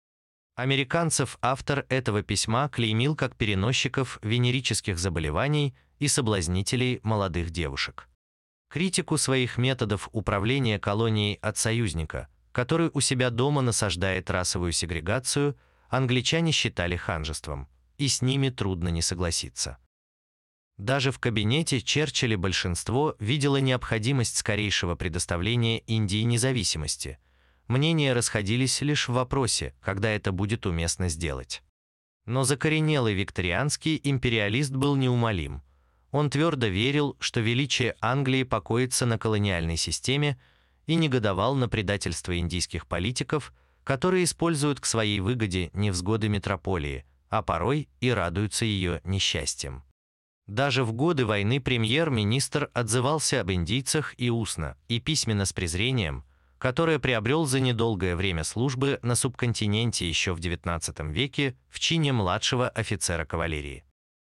Американцев автор этого письма клеймил как переносчиков венерических заболеваний и соблазнителей молодых девушек. Критику своих методов управления колонией от союзника, который у себя дома насаждает расовую сегрегацию – англичане считали ханжеством, и с ними трудно не согласиться. Даже в кабинете Черчилля большинство видело необходимость скорейшего предоставления Индии независимости. Мнения расходились лишь в вопросе, когда это будет уместно сделать. Но закоренелый викторианский империалист был неумолим. Он твердо верил, что величие Англии покоится на колониальной системе и негодовал на предательство индийских политиков – которые используют к своей выгоде невзгоды метрополии, а порой и радуются ее несчастьям. Даже в годы войны премьер-министр отзывался об индийцах и устно, и письменно с презрением, которое приобрел за недолгое время службы на субконтиненте еще в XIX веке в чине младшего офицера кавалерии.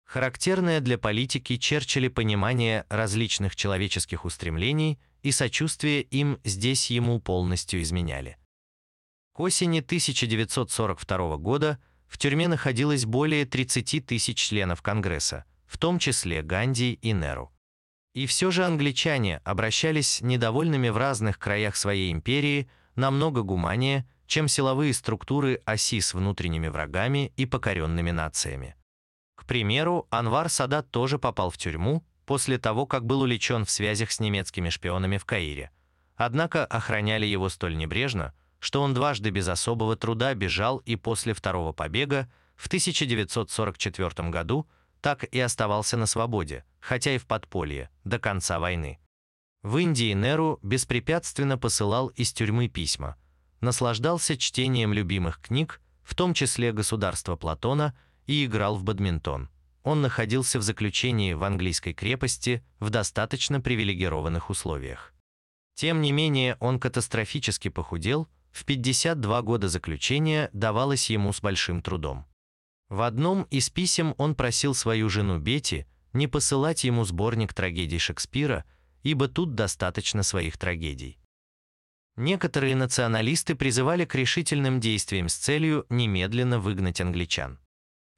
Характерное для политики Черчилля понимание различных человеческих устремлений и сочувствие им здесь ему полностью изменяли. Осени 1942 года в тюрьме находилось более 30 тысяч членов Конгресса, в том числе Ганди и Неру. И все же англичане обращались недовольными в разных краях своей империи намного гуманнее, чем силовые структуры оси с внутренними врагами и покоренными нациями. К примеру, Анвар Садат тоже попал в тюрьму после того, как был уличен в связях с немецкими шпионами в Каире. Однако охраняли его столь небрежно, что он дважды без особого труда бежал и после второго побега в 1944 году так и оставался на свободе, хотя и в подполье, до конца войны. В Индии Неру беспрепятственно посылал из тюрьмы письма, наслаждался чтением любимых книг, в том числе «Государство Платона», и играл в бадминтон. Он находился в заключении в английской крепости в достаточно привилегированных условиях. Тем не менее, он катастрофически похудел, в 52 года заключения давалось ему с большим трудом. В одном из писем он просил свою жену Бетти не посылать ему сборник трагедий Шекспира, ибо тут достаточно своих трагедий. Некоторые националисты призывали к решительным действиям с целью немедленно выгнать англичан.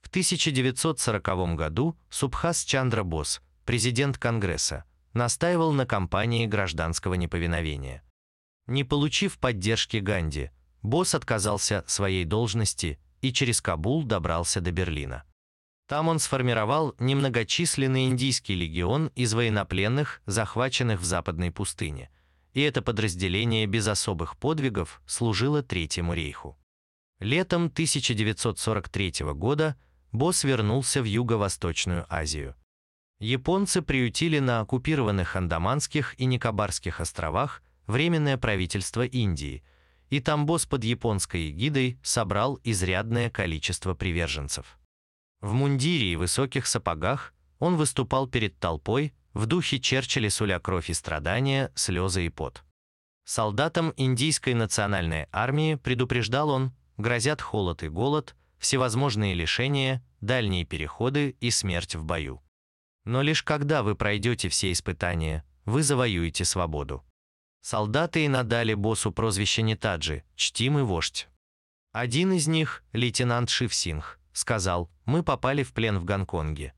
В 1940 году Субхас Чандра Бос, президент Конгресса, настаивал на кампании гражданского неповиновения. Не получив поддержки Ганди, Босс отказался своей должности и через Кабул добрался до Берлина. Там он сформировал немногочисленный индийский легион из военнопленных, захваченных в Западной пустыне, и это подразделение без особых подвигов служило Третьему рейху. Летом 1943 года Босс вернулся в Юго-Восточную Азию. Японцы приютили на оккупированных Андаманских и Никобарских островах Временное правительство Индии – и Тамбос под японской эгидой собрал изрядное количество приверженцев. В мундире и высоких сапогах он выступал перед толпой, в духе Черчилля суля кровь и страдания, слезы и пот. Солдатам индийской национальной армии предупреждал он, грозят холод и голод, всевозможные лишения, дальние переходы и смерть в бою. Но лишь когда вы пройдете все испытания, вы завоюете свободу. Солдаты и надали боссу прозвище Нетаджи, чтимый вождь. Один из них, лейтенант Шив Сингх, сказал, мы попали в плен в Гонконге.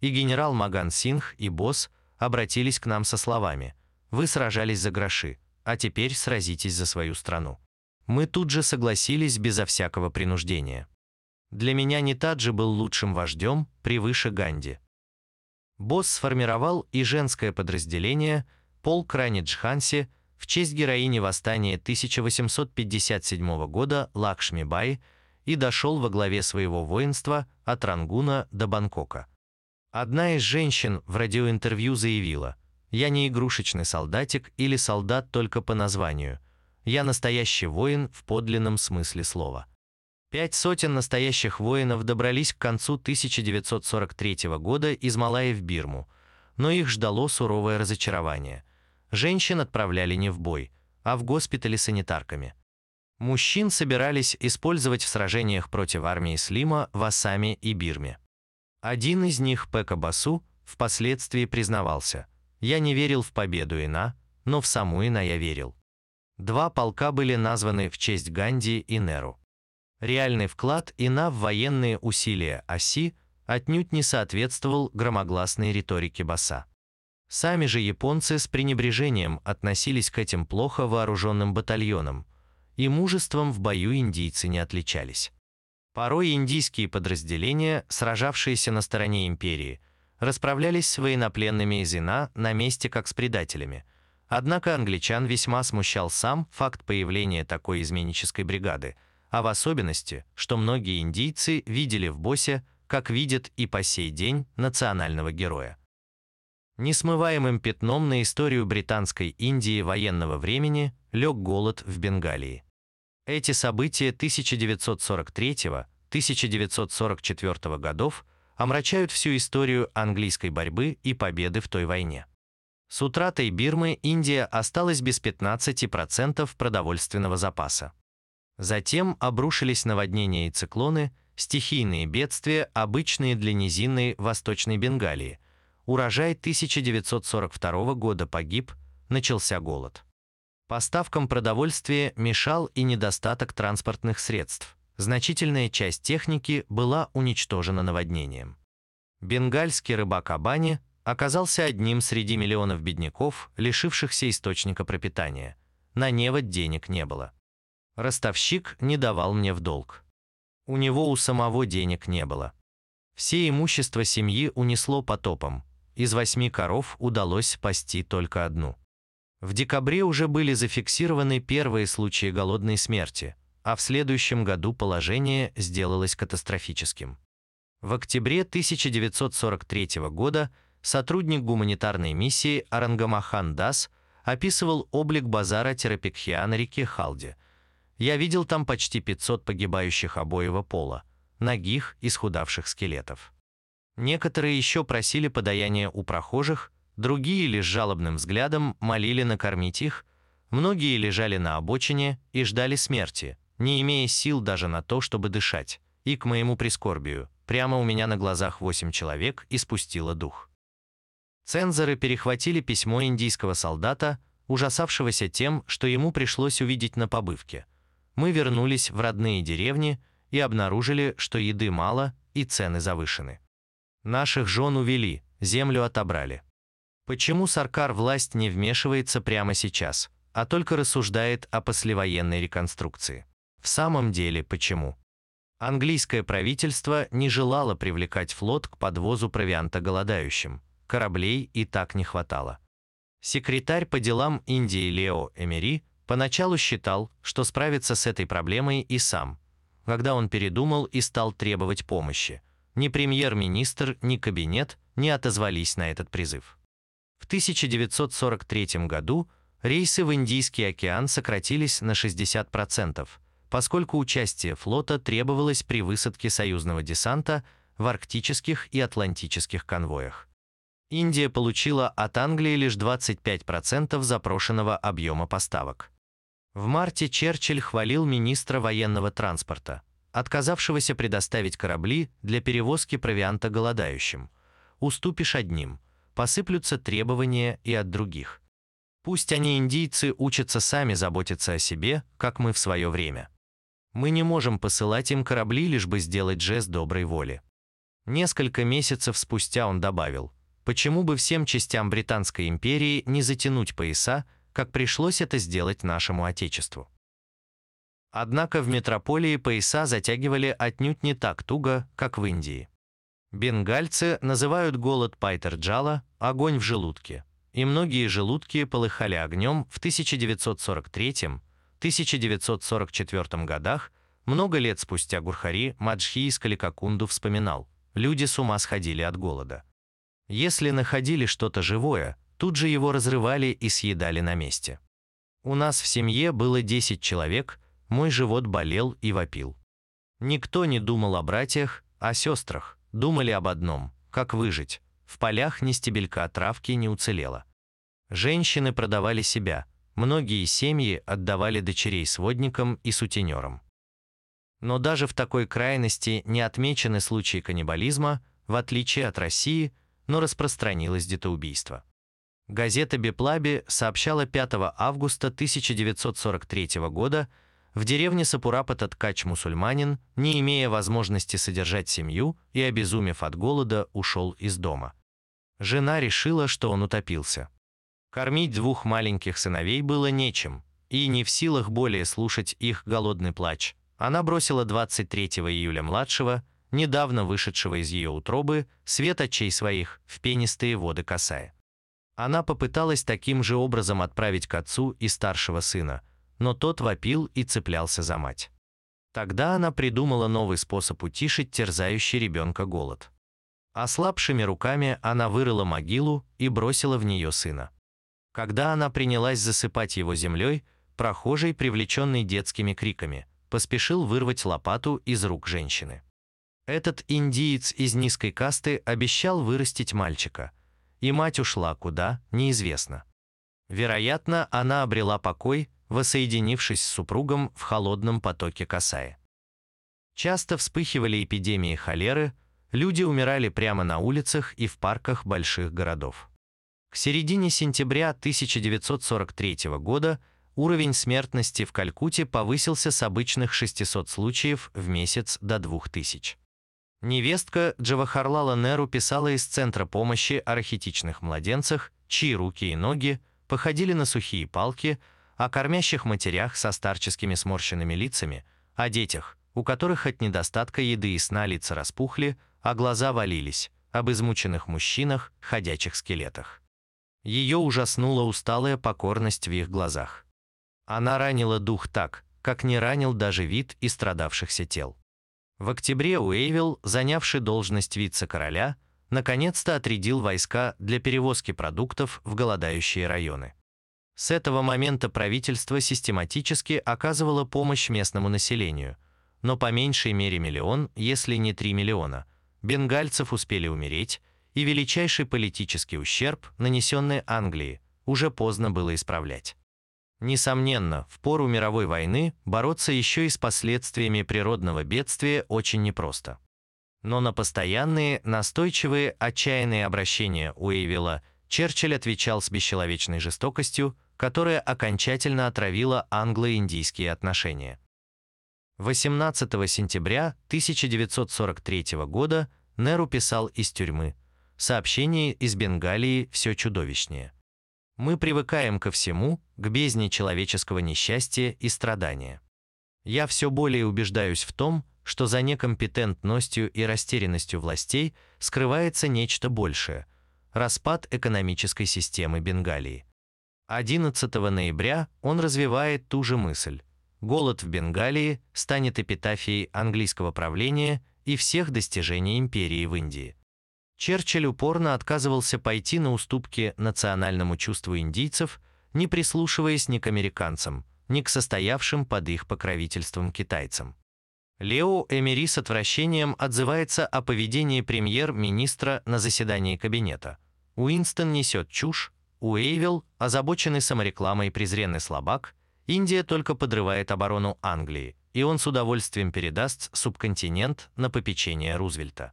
И генерал Маган Сингх и босс обратились к нам со словами, вы сражались за гроши, а теперь сразитесь за свою страну. Мы тут же согласились безо всякого принуждения. Для меня Нетаджи был лучшим вождем, превыше Ганди. Босс сформировал и женское подразделение, полк Ранидж-Ханси, в честь героини восстания 1857 года Лакшми Бай и дошел во главе своего воинства от Рангуна до Бангкока. Одна из женщин в радиоинтервью заявила, «Я не игрушечный солдатик или солдат только по названию. Я настоящий воин в подлинном смысле слова». Пять сотен настоящих воинов добрались к концу 1943 года из Малайи в Бирму, но их ждало суровое разочарование – Женщин отправляли не в бой, а в госпитали санитарками. Мужчин собирались использовать в сражениях против армии Слима в Ассаме и Бирме. Один из них, Пека Басу, впоследствии признавался, «Я не верил в победу Ина, но в саму Ина я верил». Два полка были названы в честь Ганди и Неру. Реальный вклад Ина в военные усилия оси отнюдь не соответствовал громогласной риторике Баса. Сами же японцы с пренебрежением относились к этим плохо вооруженным батальонам, и мужеством в бою индийцы не отличались. Порой индийские подразделения, сражавшиеся на стороне империи, расправлялись с военнопленными из Ина на месте как с предателями. Однако англичан весьма смущал сам факт появления такой изменнической бригады, а в особенности, что многие индийцы видели в боссе, как видят и по сей день, национального героя несмываемым пятном на историю британской Индии военного времени лег голод в Бенгалии. Эти события 1943-1944 годов омрачают всю историю английской борьбы и победы в той войне. С утратой Бирмы Индия осталась без 15% продовольственного запаса. Затем обрушились наводнения и циклоны, стихийные бедствия, обычные для низинной Восточной Бенгалии, урожай 1942 года погиб, начался голод. Поставкам продовольствия мешал и недостаток транспортных средств. Значительная часть техники была уничтожена наводнением. Бенгальский рыбак Абани оказался одним среди миллионов бедняков, лишившихся источника пропитания. На невод денег не было. Ростовщик не давал мне в долг. У него у самого денег не было. Все имущество семьи унесло потопом. Из восьми коров удалось спасти только одну. В декабре уже были зафиксированы первые случаи голодной смерти, а в следующем году положение сделалось катастрофическим. В октябре 1943 года сотрудник гуманитарной миссии Арангамахан Дас описывал облик базара Терапикхиа на реке Халде. Я видел там почти 500 погибающих обоего пола, ногих, исхудавших скелетов. Некоторые еще просили подаяния у прохожих, другие лишь жалобным взглядом молили накормить их, многие лежали на обочине и ждали смерти, не имея сил даже на то, чтобы дышать, и, к моему прискорбию, прямо у меня на глазах восемь человек испустило дух. Цензоры перехватили письмо индийского солдата, ужасавшегося тем, что ему пришлось увидеть на побывке. Мы вернулись в родные деревни и обнаружили, что еды мало и цены завышены. Наших жен увели, землю отобрали. Почему Саркар власть не вмешивается прямо сейчас, а только рассуждает о послевоенной реконструкции? В самом деле, почему? Английское правительство не желало привлекать флот к подвозу провианта голодающим, кораблей и так не хватало. Секретарь по делам Индии Лео Эмери поначалу считал, что справится с этой проблемой и сам, когда он передумал и стал требовать помощи. Ни премьер-министр, ни кабинет не отозвались на этот призыв. В 1943 году рейсы в Индийский океан сократились на 60%, поскольку участие флота требовалось при высадке союзного десанта в арктических и атлантических конвоях. Индия получила от Англии лишь 25% запрошенного объема поставок. В марте Черчилль хвалил министра военного транспорта, отказавшегося предоставить корабли для перевозки провианта голодающим. Уступишь одним, посыплются требования и от других. Пусть они, индийцы, учатся сами заботиться о себе, как мы в свое время. Мы не можем посылать им корабли, лишь бы сделать жест доброй воли. Несколько месяцев спустя он добавил, почему бы всем частям Британской империи не затянуть пояса, как пришлось это сделать нашему Отечеству. Однако в метрополии пояса затягивали отнюдь не так туго, как в Индии. Бенгальцы называют голод Пайтер-Джала «огонь в желудке», и многие желудки полыхали огнем в 1943-1944 годах, много лет спустя Гурхари Маджхи из Каликакунду вспоминал, люди с ума сходили от голода. Если находили что-то живое, тут же его разрывали и съедали на месте. У нас в семье было 10 человек, мой живот болел и вопил. Никто не думал о братьях, о сестрах, Думали об одном – как выжить. В полях ни стебелька травки не уцелело. Женщины продавали себя, многие семьи отдавали дочерей сводникам и сутенерам. Но даже в такой крайности не отмечены случаи каннибализма, в отличие от России, но распространилось детоубийство. Газета «Беплаби» сообщала 5 августа 1943 года – в деревне Сапурапата ткач-мусульманин, не имея возможности содержать семью и обезумев от голода, ушел из дома. Жена решила, что он утопился. Кормить двух маленьких сыновей было нечем, и не в силах более слушать их голодный плач. Она бросила 23 июля младшего, недавно вышедшего из ее утробы, свет очей своих в пенистые воды Касая. Она попыталась таким же образом отправить к отцу и старшего сына – но тот вопил и цеплялся за мать. Тогда она придумала новый способ утишить терзающий ребенка голод. Ослабшими руками она вырыла могилу и бросила в нее сына. Когда она принялась засыпать его землей, прохожий, привлеченный детскими криками, поспешил вырвать лопату из рук женщины. Этот индиец из низкой касты обещал вырастить мальчика, и мать ушла куда, неизвестно. Вероятно, она обрела покой, воссоединившись с супругом в холодном потоке Касая. Часто вспыхивали эпидемии холеры, люди умирали прямо на улицах и в парках больших городов. К середине сентября 1943 года уровень смертности в Калькутте повысился с обычных 600 случаев в месяц до 2000. Невестка Джавахарлала Неру писала из Центра помощи о рахитичных младенцах, чьи руки и ноги походили на сухие палки, о кормящих матерях со старческими сморщенными лицами, о детях, у которых от недостатка еды и сна лица распухли, а глаза валились, об измученных мужчинах, ходячих скелетах. Ее ужаснула усталая покорность в их глазах. Она ранила дух так, как не ранил даже вид истрадавшихся тел. В октябре Уэйвилл, занявший должность вице-короля, наконец-то отрядил войска для перевозки продуктов в голодающие районы. С этого момента правительство систематически оказывало помощь местному населению, но по меньшей мере миллион, если не 3 миллиона, бенгальцев успели умереть, и величайший политический ущерб, нанесенный Англии, уже поздно было исправлять. Несомненно, в пору мировой войны бороться еще и с последствиями природного бедствия очень непросто. Но на постоянные, настойчивые, отчаянные обращения Уэйвилла Черчилль отвечал с бесчеловечной жестокостью, которая окончательно отравила англо-индийские отношения. 18 сентября 1943 года Неру писал из тюрьмы «Сообщение из Бенгалии все чудовищнее». Мы привыкаем ко всему, к бездне человеческого несчастья и страдания. Я все более убеждаюсь в том, что за некомпетентностью и растерянностью властей скрывается нечто большее – распад экономической системы Бенгалии. 11 ноября он развивает ту же мысль. Голод в Бенгалии станет эпитафией английского правления и всех достижений империи в Индии. Черчилль упорно отказывался пойти на уступки национальному чувству индийцев, не прислушиваясь ни к американцам, ни к состоявшим под их покровительством китайцам. Лео Эмери с отвращением отзывается о поведении премьер-министра на заседании кабинета. Уинстон несет чушь, Уэйвилл, озабоченный саморекламой презренный слабак, Индия только подрывает оборону Англии, и он с удовольствием передаст субконтинент на попечение Рузвельта.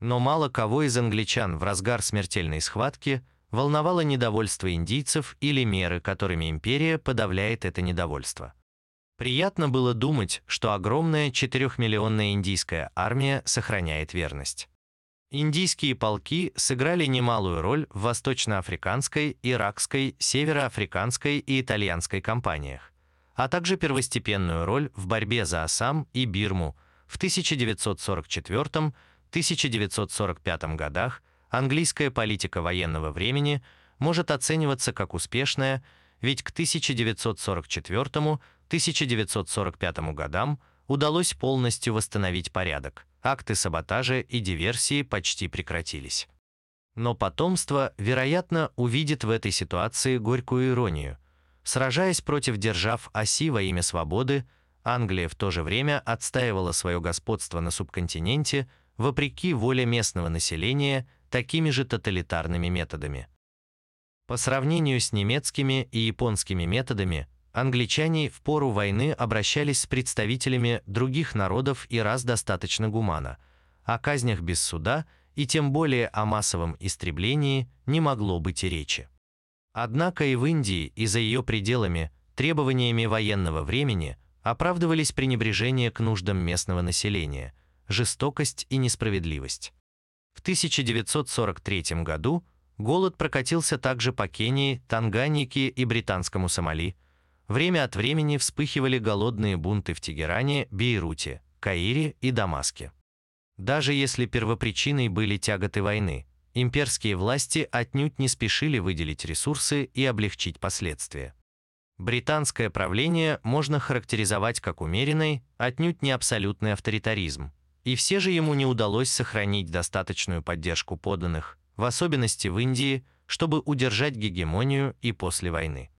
Но мало кого из англичан в разгар смертельной схватки волновало недовольство индийцев или меры, которыми империя подавляет это недовольство. Приятно было думать, что огромная четырехмиллионная индийская армия сохраняет верность. Индийские полки сыграли немалую роль в восточноафриканской, иракской, североафриканской и итальянской кампаниях, а также первостепенную роль в борьбе за Ассам и Бирму в 1944 1945 годах английская политика военного времени может оцениваться как успешная, ведь к 1944-1945 годам удалось полностью восстановить порядок, акты саботажа и диверсии почти прекратились. Но потомство, вероятно, увидит в этой ситуации горькую иронию. Сражаясь против держав оси во имя свободы, Англия в то же время отстаивала свое господство на субконтиненте – вопреки воле местного населения, такими же тоталитарными методами. По сравнению с немецкими и японскими методами, англичане в пору войны обращались с представителями других народов и раз достаточно гуманно, о казнях без суда и тем более о массовом истреблении не могло быть и речи. Однако и в Индии, и за ее пределами требованиями военного времени оправдывались пренебрежение к нуждам местного населения – жестокость и несправедливость. В 1943 году голод прокатился также по Кении, Танганьике и британскому Сомали. Время от времени вспыхивали голодные бунты в Тегеране, Бейруте, Каире и Дамаске. Даже если первопричиной были тяготы войны, имперские власти отнюдь не спешили выделить ресурсы и облегчить последствия. Британское правление можно характеризовать как умеренный, отнюдь не абсолютный авторитаризм, и все же ему не удалось сохранить достаточную поддержку подданных, в особенности в Индии, чтобы удержать гегемонию и после войны.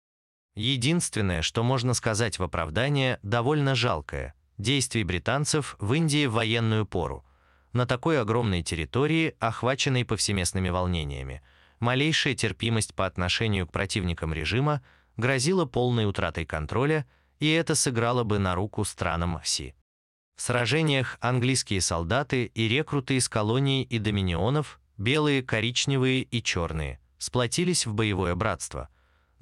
Единственное, что можно сказать в оправдание, довольно жалкое – действий британцев в Индии в военную пору. На такой огромной территории, охваченной повсеместными волнениями, малейшая терпимость по отношению к противникам режима грозила полной утратой контроля, и это сыграло бы на руку странам оси. В сражениях английские солдаты и рекруты из колоний и доминионов, белые, коричневые и черные, сплотились в боевое братство,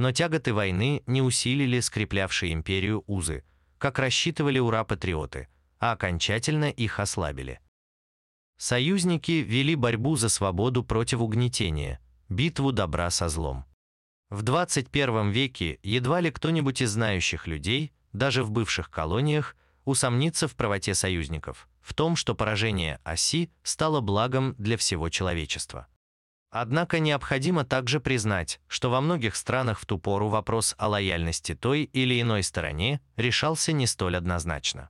но тяготы войны не усилили скреплявшие империю узы, как рассчитывали ура-патриоты, а окончательно их ослабили. Союзники вели борьбу за свободу против угнетения, битву добра со злом. В 21 веке едва ли кто-нибудь из знающих людей, даже в бывших колониях, усомнится в правоте союзников, в том, что поражение оси стало благом для всего человечества. Однако необходимо также признать, что во многих странах в ту пору вопрос о лояльности той или иной стороне решался не столь однозначно.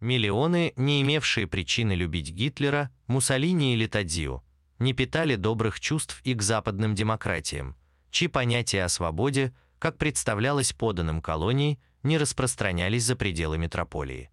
Миллионы, не имевшие причины любить Гитлера, Муссолини или Тадзио, не питали добрых чувств и к западным демократиям, чьи понятия о свободе, как представлялось поданным колонией, не распространялись за пределы метрополии.